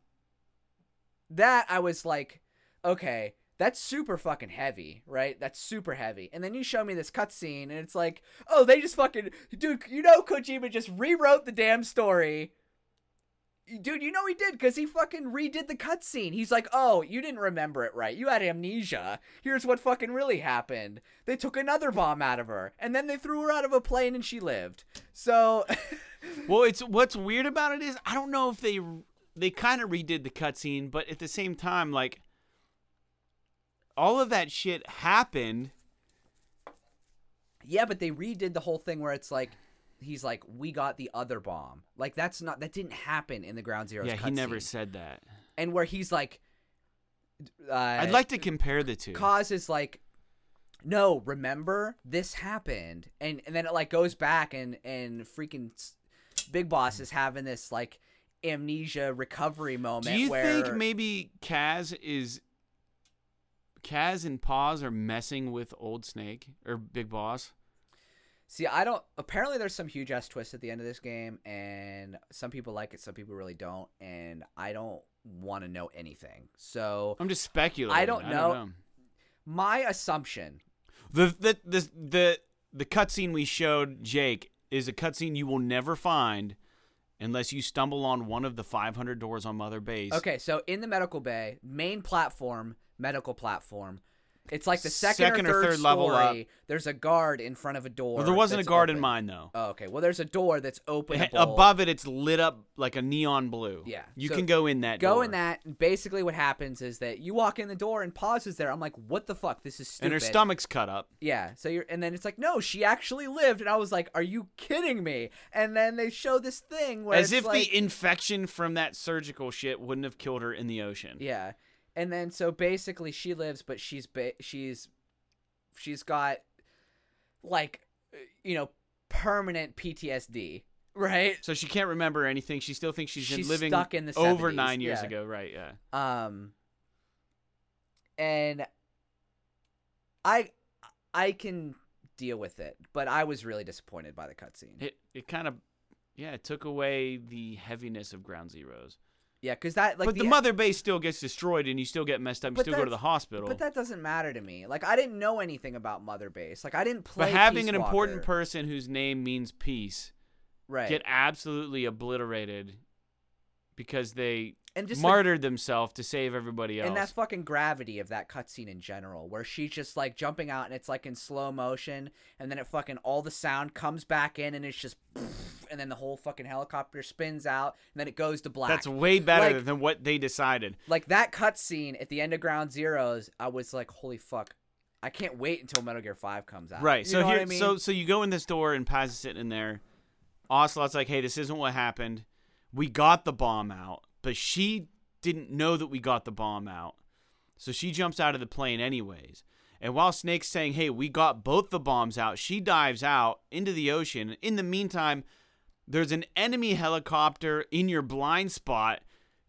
that I was like, okay, that's super fucking heavy, right? That's super heavy. And then you show me this cutscene, and it's like, oh, they just fucking, dude, you know, Kojima just rewrote the damn story. Dude, you know he did because he fucking redid the cutscene. He's like, oh, you didn't remember it right. You had amnesia. Here's what fucking really happened. They took another bomb out of her, and then they threw her out of a plane, and she lived. So, Well, it's what's weird about it is I don't know if they they kind of redid the cutscene, but at the same time, like all of that shit happened. yeah, but they redid the whole thing where it's like, he's like, we got the other bomb. Like that's not that didn't happen in the Ground Zero. yeah, he never said that. and where he's like, uh, I'd like to compare the two. cause is like no remember this happened and and then it like goes back and and freaking big boss is having this like amnesia recovery moment Do you where think maybe Kaz is Kaz and Paz are messing with Old Snake or Big Boss? see i don't apparently there's some huge ass twist at the end of this game and some people like it some people really don't and i don't want to know anything so I'm just speculating. I don't know. know. my assumption The the the the the cutscene we showed Jake is a cutscene you will never find unless you stumble on one of the 500 doors on Mother Base. Okay, so in the medical bay, main platform, medical platform, it's like the second, Second or or third, third level story. up. There's a guard in front of a door. Well, there wasn't a guard in mine though. Oh, okay. Well, there's a door that's open eh, Above it, it's lit up like a neon blue. Yeah, you so can go in that. Go door. in that. Basically, what happens is that you walk in the door and Paz's there. I'm like, what the fuck? This is stupid. and her stomach's cut up. Yeah. So you're, and then it's like, no, she actually lived, and I was like, are you kidding me? And then they show this thing where As if like, the infection from that surgical shit wouldn't have killed her in the ocean. Yeah. And then so basically she lives but she's ba- she's she's got like you know permanent PTSD, right? So she can't remember anything. She still thinks she's, She's living stuck in the over nine years yeah. ago. Right? Yeah. Um and I I can deal with it, but I was really disappointed by the cutscene. It it kind of yeah it took away the heaviness of Ground Zeroes. Yeah, cuz that like but the, mother base still gets destroyed and you still get messed up. You still go to the hospital. But that doesn't matter to me. Like I didn't know anything about Mother Base. Like I didn't play But having Peace an important person whose name means peace right. get absolutely obliterated because they and just the martyred themselves to save everybody else. And that fucking gravity of that cutscene in general, where she's just like jumping out and it's like in slow motion, and then it fucking all the sound comes back in and it's just, and then the whole fucking helicopter spins out and then it goes to black. That's way better Like- than what they decided. like that cutscene at the end of Ground Zeroes. I was like, holy fuck, I can't wait until Metal Gear Five comes out. Right. You so know here, what I mean? so so you go in this door and Paz is sitting in there. Ocelot's like, "Hey, this isn't what happened. We got the bomb out, but she didn't know that we got the bomb out. So she jumps out of the plane anyways. And while Snake's saying, "Hey, we got both the bombs out," she dives out into the ocean. In the meantime, there's an enemy helicopter in your blind spot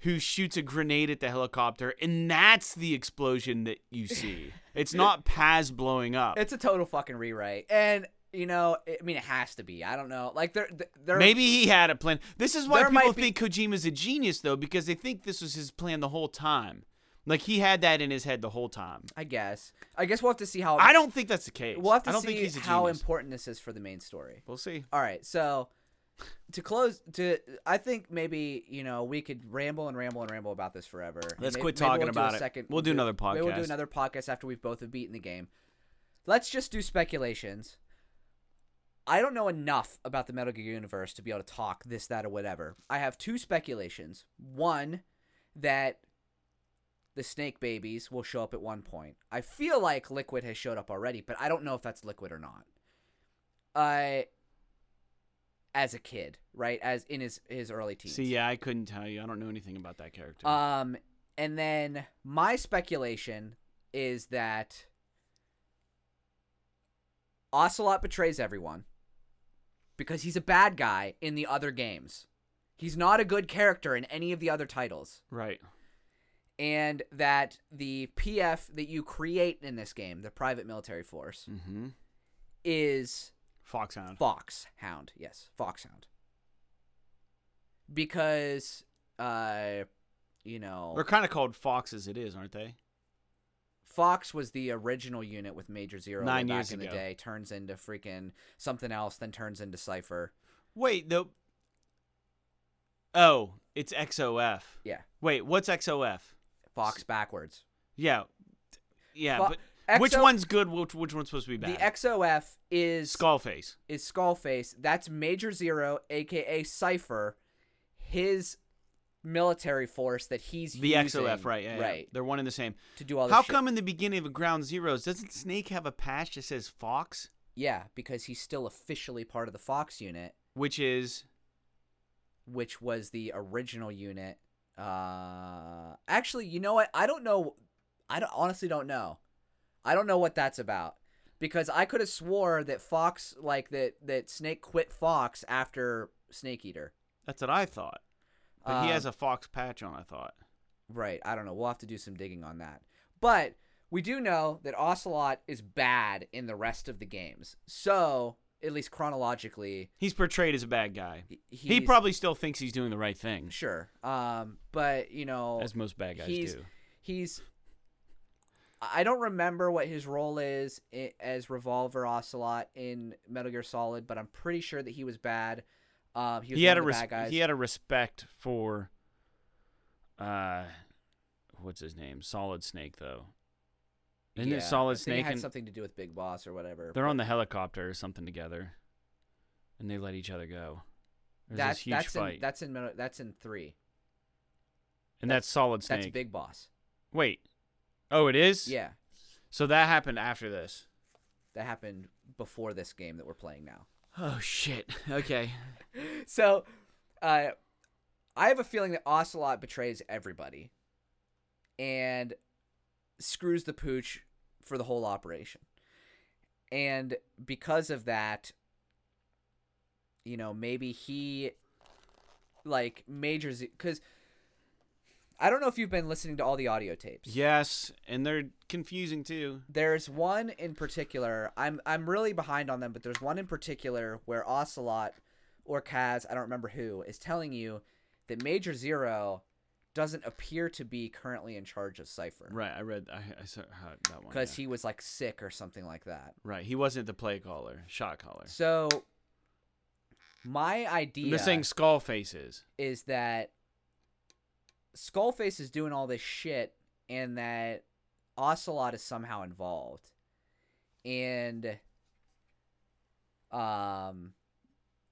who shoots a grenade at the helicopter, and that's the explosion that you see. It's not Paz blowing up. it's a total fucking rewrite, and you know, I mean, it has to be. I don't know, like there, there. Maybe he had a plan. This is why people might be- think Kojima's a genius, though, because they think this was his plan the whole time. Like he had that in his head the whole time. I guess. I guess we'll have to see how. I don't think that's the case. We'll have to I don't see think he's a how genius. important this is for the main story. We'll see. All right, so to close, to I think maybe you know we could ramble and ramble and ramble about this forever. Let's may- quit talking we'll about it. Second, We'll do another Maybe we'll do another podcast after we've both have beaten the game. Let's just do speculations. I don't know enough about the Metal Gear universe to be able to talk this, that, or whatever. I have two speculations. One, that the snake babies will show up at one point. I feel like Liquid has showed up already, but I don't know if that's Liquid or not. Uh, as a kid, right? As in his his early teens. See, yeah, I couldn't tell you. I don't know anything about that character. Um, and then my speculation is that Ocelot betrays everyone because he's a bad guy in the other games. He's not a good character in any of the other titles. right. And that the PF that you create in this game, the private military force, Mm-hmm. is Foxhound. Foxhound. Yes, Foxhound. Because, uh, you know, They're kind of called foxes. it is, aren't they? Fox was the original unit with Major Zero Nine back years in the ago. day. Turns into freaking something else, then turns into Cipher. Wait, the. Oh, it's XOF. Yeah, Wait, what's XOF? Fox backwards. Yeah, yeah, Fo- but which one's good? Which which one's supposed to be bad? The? XOF is Skullface. is Skullface. That's Major Zero, aka Cipher. His military force that he's The using, XOF, right? Yeah, yeah. right, They're one and the same. to do all this. How shit. come in the beginning of Ground Zeroes doesn't Snake have a patch that says Fox, Yeah, because he's still officially part of the Fox unit, which is which was the original unit. Uh, actually, you know what? I don't know. I don't, honestly don't know. I don't know what that's about because I could have swore that Fox, like that, that Snake quit Fox after Snake Eater. that's what I thought. But he Um, has a Fox patch on. I thought. Right. I don't know. We'll have to do some digging on that. But we do know that Ocelot is bad in the rest of the games. So, at least chronologically, He's portrayed as a bad guy. he- he probably still thinks he's doing the right thing, sure. Um, but you know, as most bad guys he's do. he's. I don't remember what his role is as Revolver Ocelot in Metal Gear Solid, but I'm pretty sure that he was bad. Um, he was He had a res- bad guys. he had a respect for, uh, what's his name? Solid Snake though. Isn't Yeah, it Solid Snake? It had and something to do with Big Boss or whatever. they're on the helicopter or something together, and they let each other go. There's That's this huge that's fight, in that's in that's in three. and that's Solid Snake. That's Big Boss. Wait, oh, it is. Yeah, So that happened after this. that happened before this game that we're playing now. Oh shit. Okay. So, uh, I have a feeling that Ocelot betrays everybody, and screws the pooch for the whole operation. And because of that, you know, maybe he like majors because I don't know if you've been listening to all the audio tapes. Yes, and they're confusing too. There's one in particular. I'm I'm really behind on them, but there's one in particular where Ocelot or Kaz, I don't remember who, is telling you that Major Zero doesn't appear to be currently in charge of Cipher Right. I read. I, I saw how- that one. because yeah. he was like sick or something like that. Right. He wasn't the play caller, shot caller. So my I'm idea just saying skull faces. is that Skullface is doing all this shit and that Ocelot is somehow involved. And um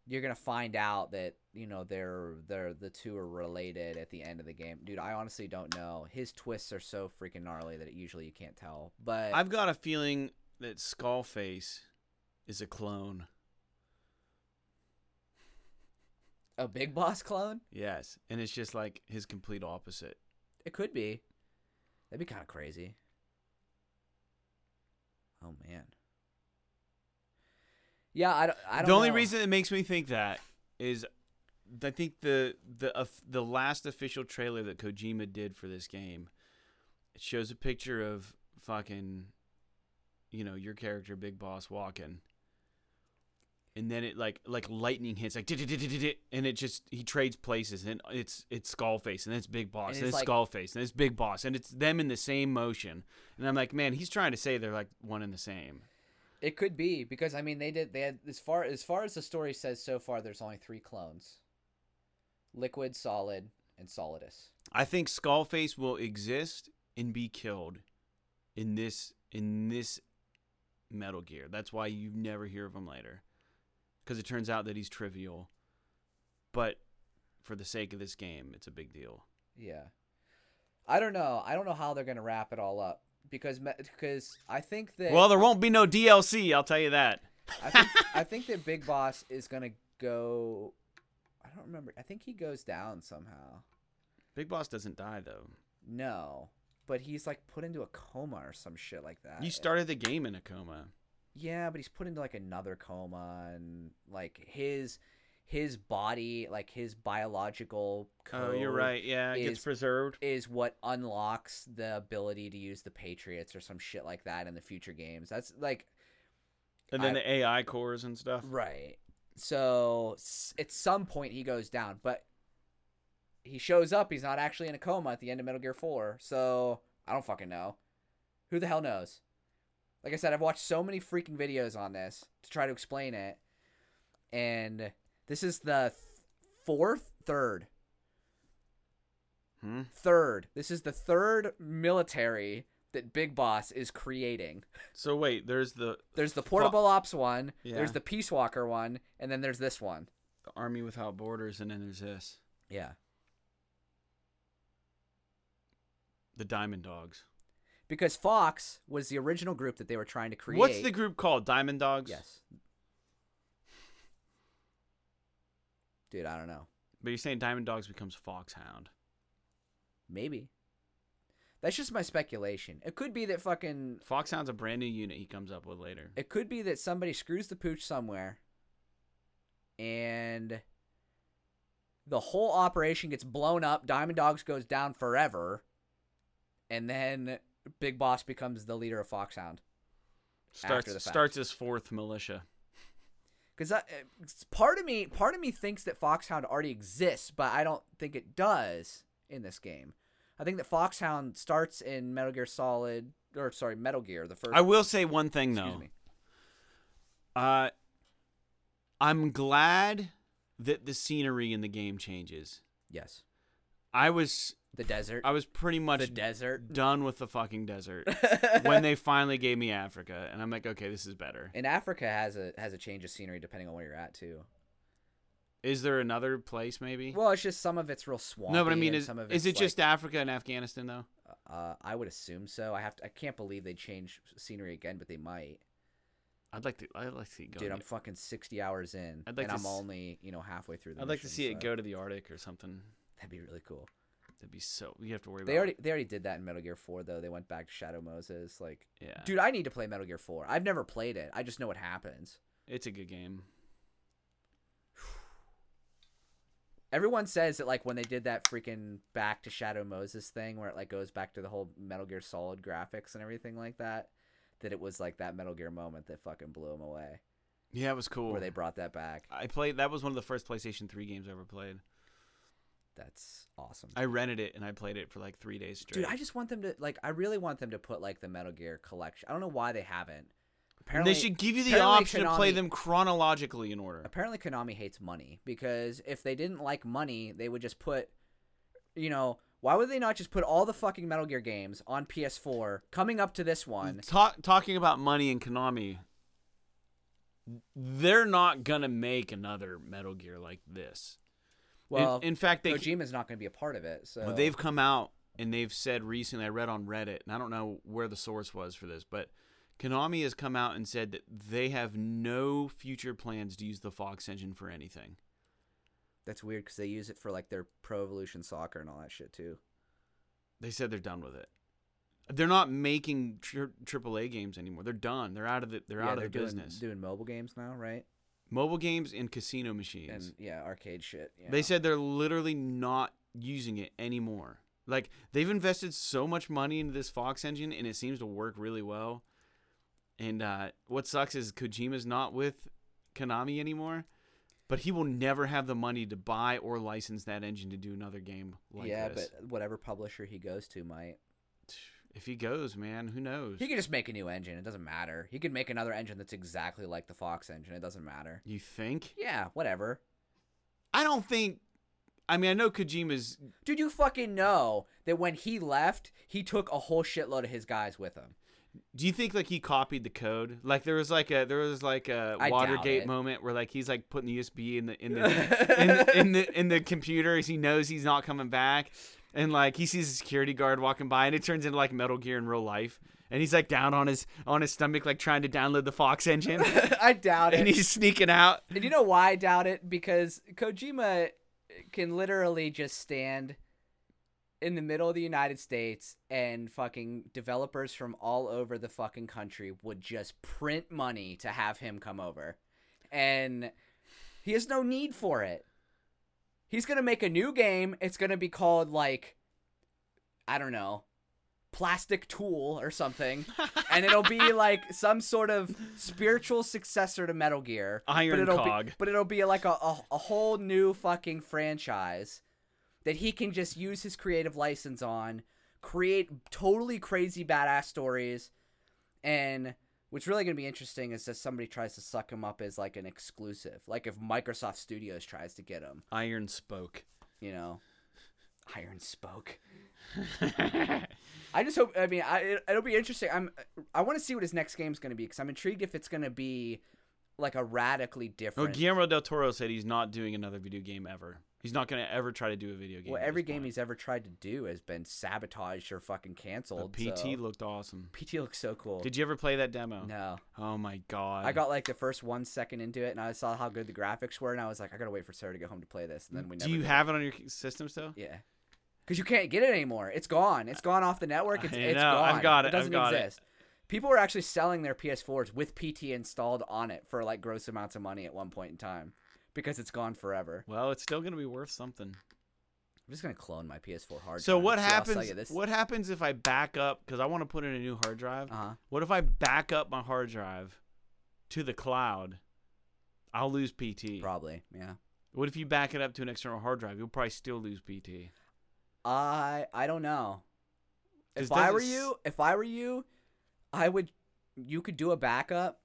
you're to find out that, you know, they're they're the two are related at the end of the game. Dude, I honestly don't know. His twists are so freaking gnarly that it, usually you can't tell. But I've got a feeling that Skullface is a clone. A Big Boss clone? Yes, and it's just like his complete opposite. It could be. That'd be kind of crazy. Oh man. Yeah, I don't. I don't the only know. reason it makes me think that is, I think the the uh, the last official trailer that Kojima did for this game, it shows a picture of fucking, you know, your character Big Boss walking. And then it like like lightning hits like and it just he trades places and it's it's Skullface and it's Big Boss And and, it's like- Skullface and it's Big Boss and it's them in the same motion and I'm like man he's trying to say they're like one and the same it could be because I mean they did they had as far as far as the story says so far. There's only three clones: Liquid, Solid, and Solidus. I think Skullface will exist and be killed in this in this Metal Gear. That's why you never hear of him later, because it turns out that he's trivial. But for the sake of this game, it's a big deal. Yeah. I don't know. I don't know how they're gonna wrap it all up because because I think that Well, there won't be no DLC. I'll tell you that. I think I think that Big Boss is gonna go. I don't remember. I think he goes down somehow. Big Boss doesn't die though. No, but he's like put into a coma or some shit like that. You started the game in a coma. Yeah, but he's put into like another coma and like his his body, like his biological code Oh, you're right. Yeah, it is, gets preserved. is what unlocks the ability to use the Patriots or some shit like that in the future games. That's like And then I- the AI cores and stuff. right. So at some point he goes down, but he shows up. He's not actually in a coma at the end of Metal Gear Four. So I don't fucking know. Who the hell knows? Like I said, I've watched so many freaking videos on this to try to explain it, and this is the th- fourth, third, Hmm? third. This is the third military that Big Boss is creating. So wait, there's the, There's the portable ops one, Yeah. there's the Peace Walker one, and then there's this one. the Army Without Borders, and then there's this, Yeah. the Diamond Dogs. Because Fox was the original group that they were trying to create. What's the group called? Diamond Dogs. Yes. Dude, I don't know. But you're saying Diamond Dogs becomes Foxhound. Maybe. That's just my speculation. It could be that fucking Foxhound's a brand new unit he comes up with later. it could be that somebody screws the pooch somewhere and the whole operation gets blown up, Diamond Dogs goes down forever, and then Big Boss becomes the leader of Foxhound. Starts starts his fourth militia. Because part of me, part of me thinks that Foxhound already exists, but I don't think it does in this game. I think that Foxhound starts in Metal Gear Solid, or sorry, Metal Gear, the first. I will say one thing excuse though. me. Uh, I'm glad that the scenery in the game changes. Yes, I was the desert. I was pretty much the desert. done with the fucking desert when they finally gave me Africa, and I'm like, okay, this is better. and Africa has a has a change of scenery depending on where you're at too. Is there another place maybe? Well, it's just some of it's real swampy. no, but I mean, is, some of is it just Africa and Afghanistan though? Uh, I would assume so. I have to. I can't believe they change scenery again, but they might. I'd like to. I'd like to see go. Dude, I'm fucking sixty hours in, I'd like and I'm s- only you know halfway through the. I'd like to mission, see it go to the Arctic or something. That'd be really cool. That'd be so. You have to worry They about. already they already did that in Metal Gear Four though. They went back to Shadow Moses. Like, Yeah, dude, I need to play Metal Gear Four. I've never played it. I just know what happens. it's a good game. Everyone says that like when they did that freaking back to Shadow Moses thing, where it like goes back to the whole Metal Gear Solid graphics and everything like that, that it was like that Metal Gear moment that fucking blew them away. Yeah, it was cool. Where they brought that back. I played. That was one of the first PlayStation 3 games I ever played. That's awesome. I rented it and I played it for like three days straight. Dude, I just want them to like. I really want them to put like the Metal Gear collection. I don't know why they haven't. Apparently, they should give you the option to play them chronologically in order. Apparently, Konami hates money because if they didn't like money, they would just put, you know, why would they not just put all the fucking Metal Gear games on PS4 coming up to this one? Talk, talking about money and Konami, they're not gonna make another Metal Gear like this. In- Well, in, fact, they Kojima's not going to be a part of it. So Well, they've come out and they've said recently. I read on Reddit, and I don't know where the source was for this, but Konami has come out and said that they have no future plans to use the Fox engine for anything. that's weird because they use it for like their Pro Evolution Soccer and all that shit too. They said they're done with it. They're not making tri- AAA games anymore. They're done. They're out of the. They're yeah, out of they're the doing, business. doing mobile games now, right? Mobile games and casino machines. And yeah, arcade shit. Yeah. They said they're literally not using it anymore. Like they've invested so much money into this Fox engine, and it seems to work really well. And uh, what sucks is Kojima's not with Konami anymore, but he will never have the money to buy or license that engine to do another game like yeah, this. but whatever publisher he goes to might. If he goes, man, who knows? He could just make a new engine. It doesn't matter. He could make another engine that's exactly like the Fox engine. It doesn't matter. you think? Yeah, whatever. I don't think. I mean, I know Kojima's. Dude, you fucking know that when he left, he took a whole shitload of his guys with him. Do you think like he copied the code? Like there was like a there was like a I Watergate it. moment where like he's like putting the USB in the in the in, the- in the in the computer as he knows he's not coming back, and like he sees a security guard walking by, and it turns into like Metal Gear in real life. And he's like down on his on his stomach, like trying to download the Fox engine, I doubt it. and he's sneaking out. And you know why I doubt it? Because Kojima can literally just stand in the middle of the United States and fucking developers from all over the fucking country would just print money to have him come over. And he has no need for it. He's going to make a new game. It's going to be called like I don't know, Plastic Tool or something. and it'll be like some sort of spiritual successor to Metal Gear. Iron but it'll Cog. Be, but it'll be like a, a, a whole new fucking franchise that he can just use his creative license on, create totally crazy badass stories, and what's really gonna be interesting is if somebody tries to suck him up as like an exclusive, like if Microsoft Studios tries to get him, Iron Spoke. you know, Iron Spoke. I just hope. I mean, I, it, it'll be interesting. I'm. I want to see what his next game's going to be because I'm intrigued if it's going to be like a radically Well, different. Oh, Guillermo del Toro said he's not doing another video game ever. He's not gonna ever try to do a video game. well, every game point. he's ever tried to do has been sabotaged or fucking The canceled. PT so- looked awesome. PT looks so cool. Did you ever play that demo? no, Oh my god. I got like the first one second into it, and I saw how good the graphics were, and I was like, I gotta wait for Sarah to get home to play this, and then we never. Do you have it on your system still? Yeah. Because you can't get it anymore. It's gone. It's gone off the network. It's, I it's know. gone. I've got it. I've doesn't got it. exist. People were actually selling their PS4s with PT installed on it for like gross amounts of money at one point in time because it's gone forever. Well, it's still gonna be worth something. I'm just gonna clone my PS4 hard. So drive. what See, I'll sell happens? this. What happens if I back up? Because I want to put in a new hard drive. Uh huh. What if I back up my hard drive to the cloud? I'll lose PT. Probably. Yeah. What if you back it up to an external hard drive? You'll probably still lose PT. I I don't know. If I were you, if I were you, I would. You could do a backup,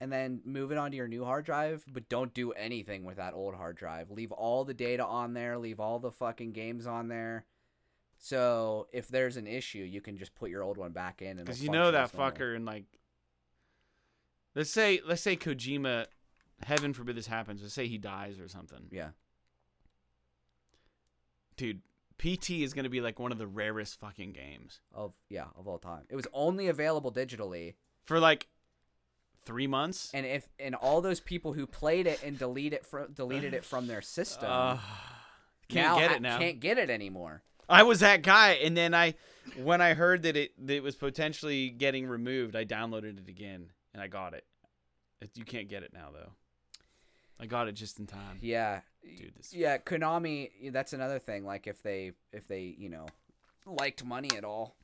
and then move it onto your new hard drive, but don't do anything with that old hard drive. Leave all the data on there. Leave all the fucking games on there. So if there's an issue, you can just put your old one back in, Because you know that normal. fucker and like. Let's say let's say Kojima, heaven forbid this happens. Let's say he dies or something. Yeah. Dude, PT is gonna be like one of the rarest fucking games Of yeah of all time. It was only available digitally, for like three months. and if and all those people who played it and delete it from deleted it from their system. Uh, can't get it now. Can't get it anymore. I was that guy, and then I, when I heard that it that it was potentially getting removed, I downloaded it again and I got it. It- You can't get it now though. I got it just in time. Yeah. Dude, this Yeah, Konami. That's another thing. Like if they if they you know liked money at all,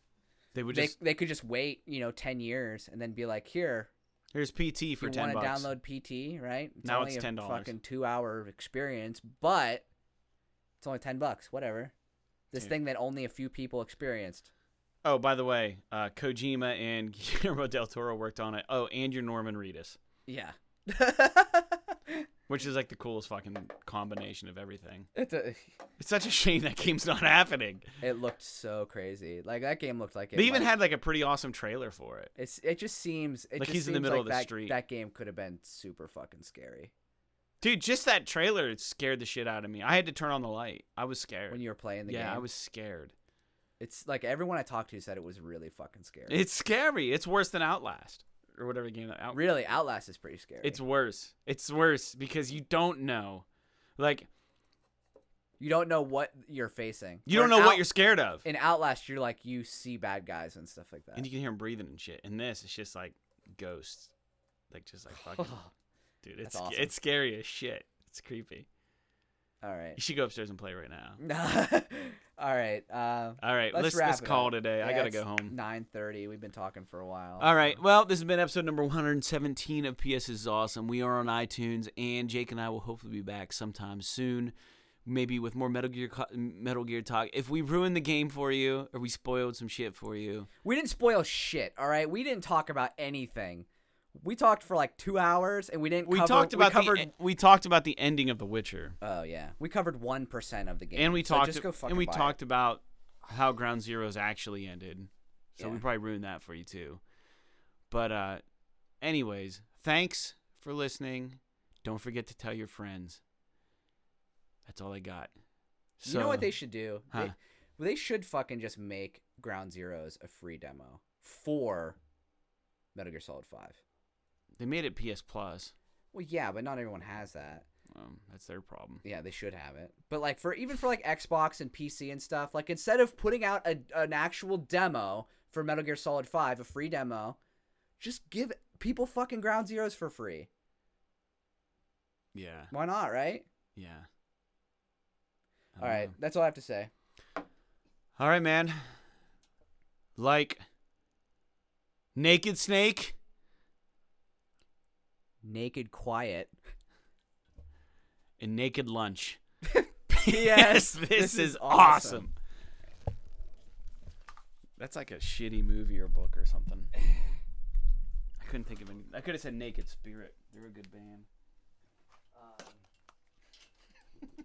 they would they just they could just wait you know ten years and then be like, here, here's PT for you ten want to download PT, right? It's Now only it's a $10. Fucking two hour experience, but it's only ten bucks. Whatever. This Dude. thing that only a few people experienced. Oh, by the way, uh, Kojima and Guillermo del Toro worked on it. Oh, and your Norman Reedus, Yeah. which is like the coolest fucking combination of everything. it's a, It's such a shame that game's not happening. it looked so crazy. Like that game looked like it. They even might- had like a pretty awesome trailer for it. It's it just seems it Like just he's in the seems middle like of the that, street. That game could have been super fucking scary Dude, just that trailer scared the shit out of me. I had to turn on the light. I was scared. when you were playing the game. yeah, game. I was scared. It's like everyone I talked to said it was really fucking scary. It's scary. It's worse than Outlast or whatever game that out. really, Outlast is pretty scary. It's worse. It's worse because you don't know. Like you don't know what you're facing. you don't in know what you're scared of. in Outlast. You're like you see bad guys and stuff like that. And you can hear them breathing and shit. And this, it's just like ghosts. Like just like fucking dude, it's awesome. it's scary as shit. It's creepy. All right. You should go upstairs and play right now. All right. Uh, All right, let's, let's wrap let's call up. today. I gotta it's go home. 9:30. We've been talking for a while. All right. Well, this has been episode number 117 of PS is Awesome. We are on iTunes, and Jake and I will hopefully be back sometime soon, maybe with more Metal Gear Metal Gear talk. If we ruined the game for you, or we spoiled some shit for you, We didn't spoil shit. All right. We didn't talk about anything. We talked for like two hours, and we didn't. we cover, talked about we covered. the we talked about the ending of The Witcher, oh yeah, we covered one percent of the game. and we so talked Just go fucking and we buy it. talked about how Ground Zeroes actually ended. So we probably ruined that for you too. But uh, anyways, thanks for listening. Don't forget to tell your friends. That's all I got. you know what they should do? Huh. They- they should fucking just make Ground Zeroes a free demo for Metal Gear Solid 5. They made it PS Plus. Well, yeah, but not everyone has that. Um, that's their problem. Yeah, they should have it. But like for even for like Xbox and PC and stuff, like instead of putting out a, an actual demo for Metal Gear Solid 5, a free demo, just give people fucking Ground Zeroes for free. Yeah, Why not, right? yeah. All right, know. that's all I have to say. All right, man. Like Naked Snake Naked Quiet, and Naked Lunch. yes, this, this is, is awesome. awesome. That's like a shitty movie or book or something. I couldn't think of any. I could have said Naked Spirit. They're a good band. Um.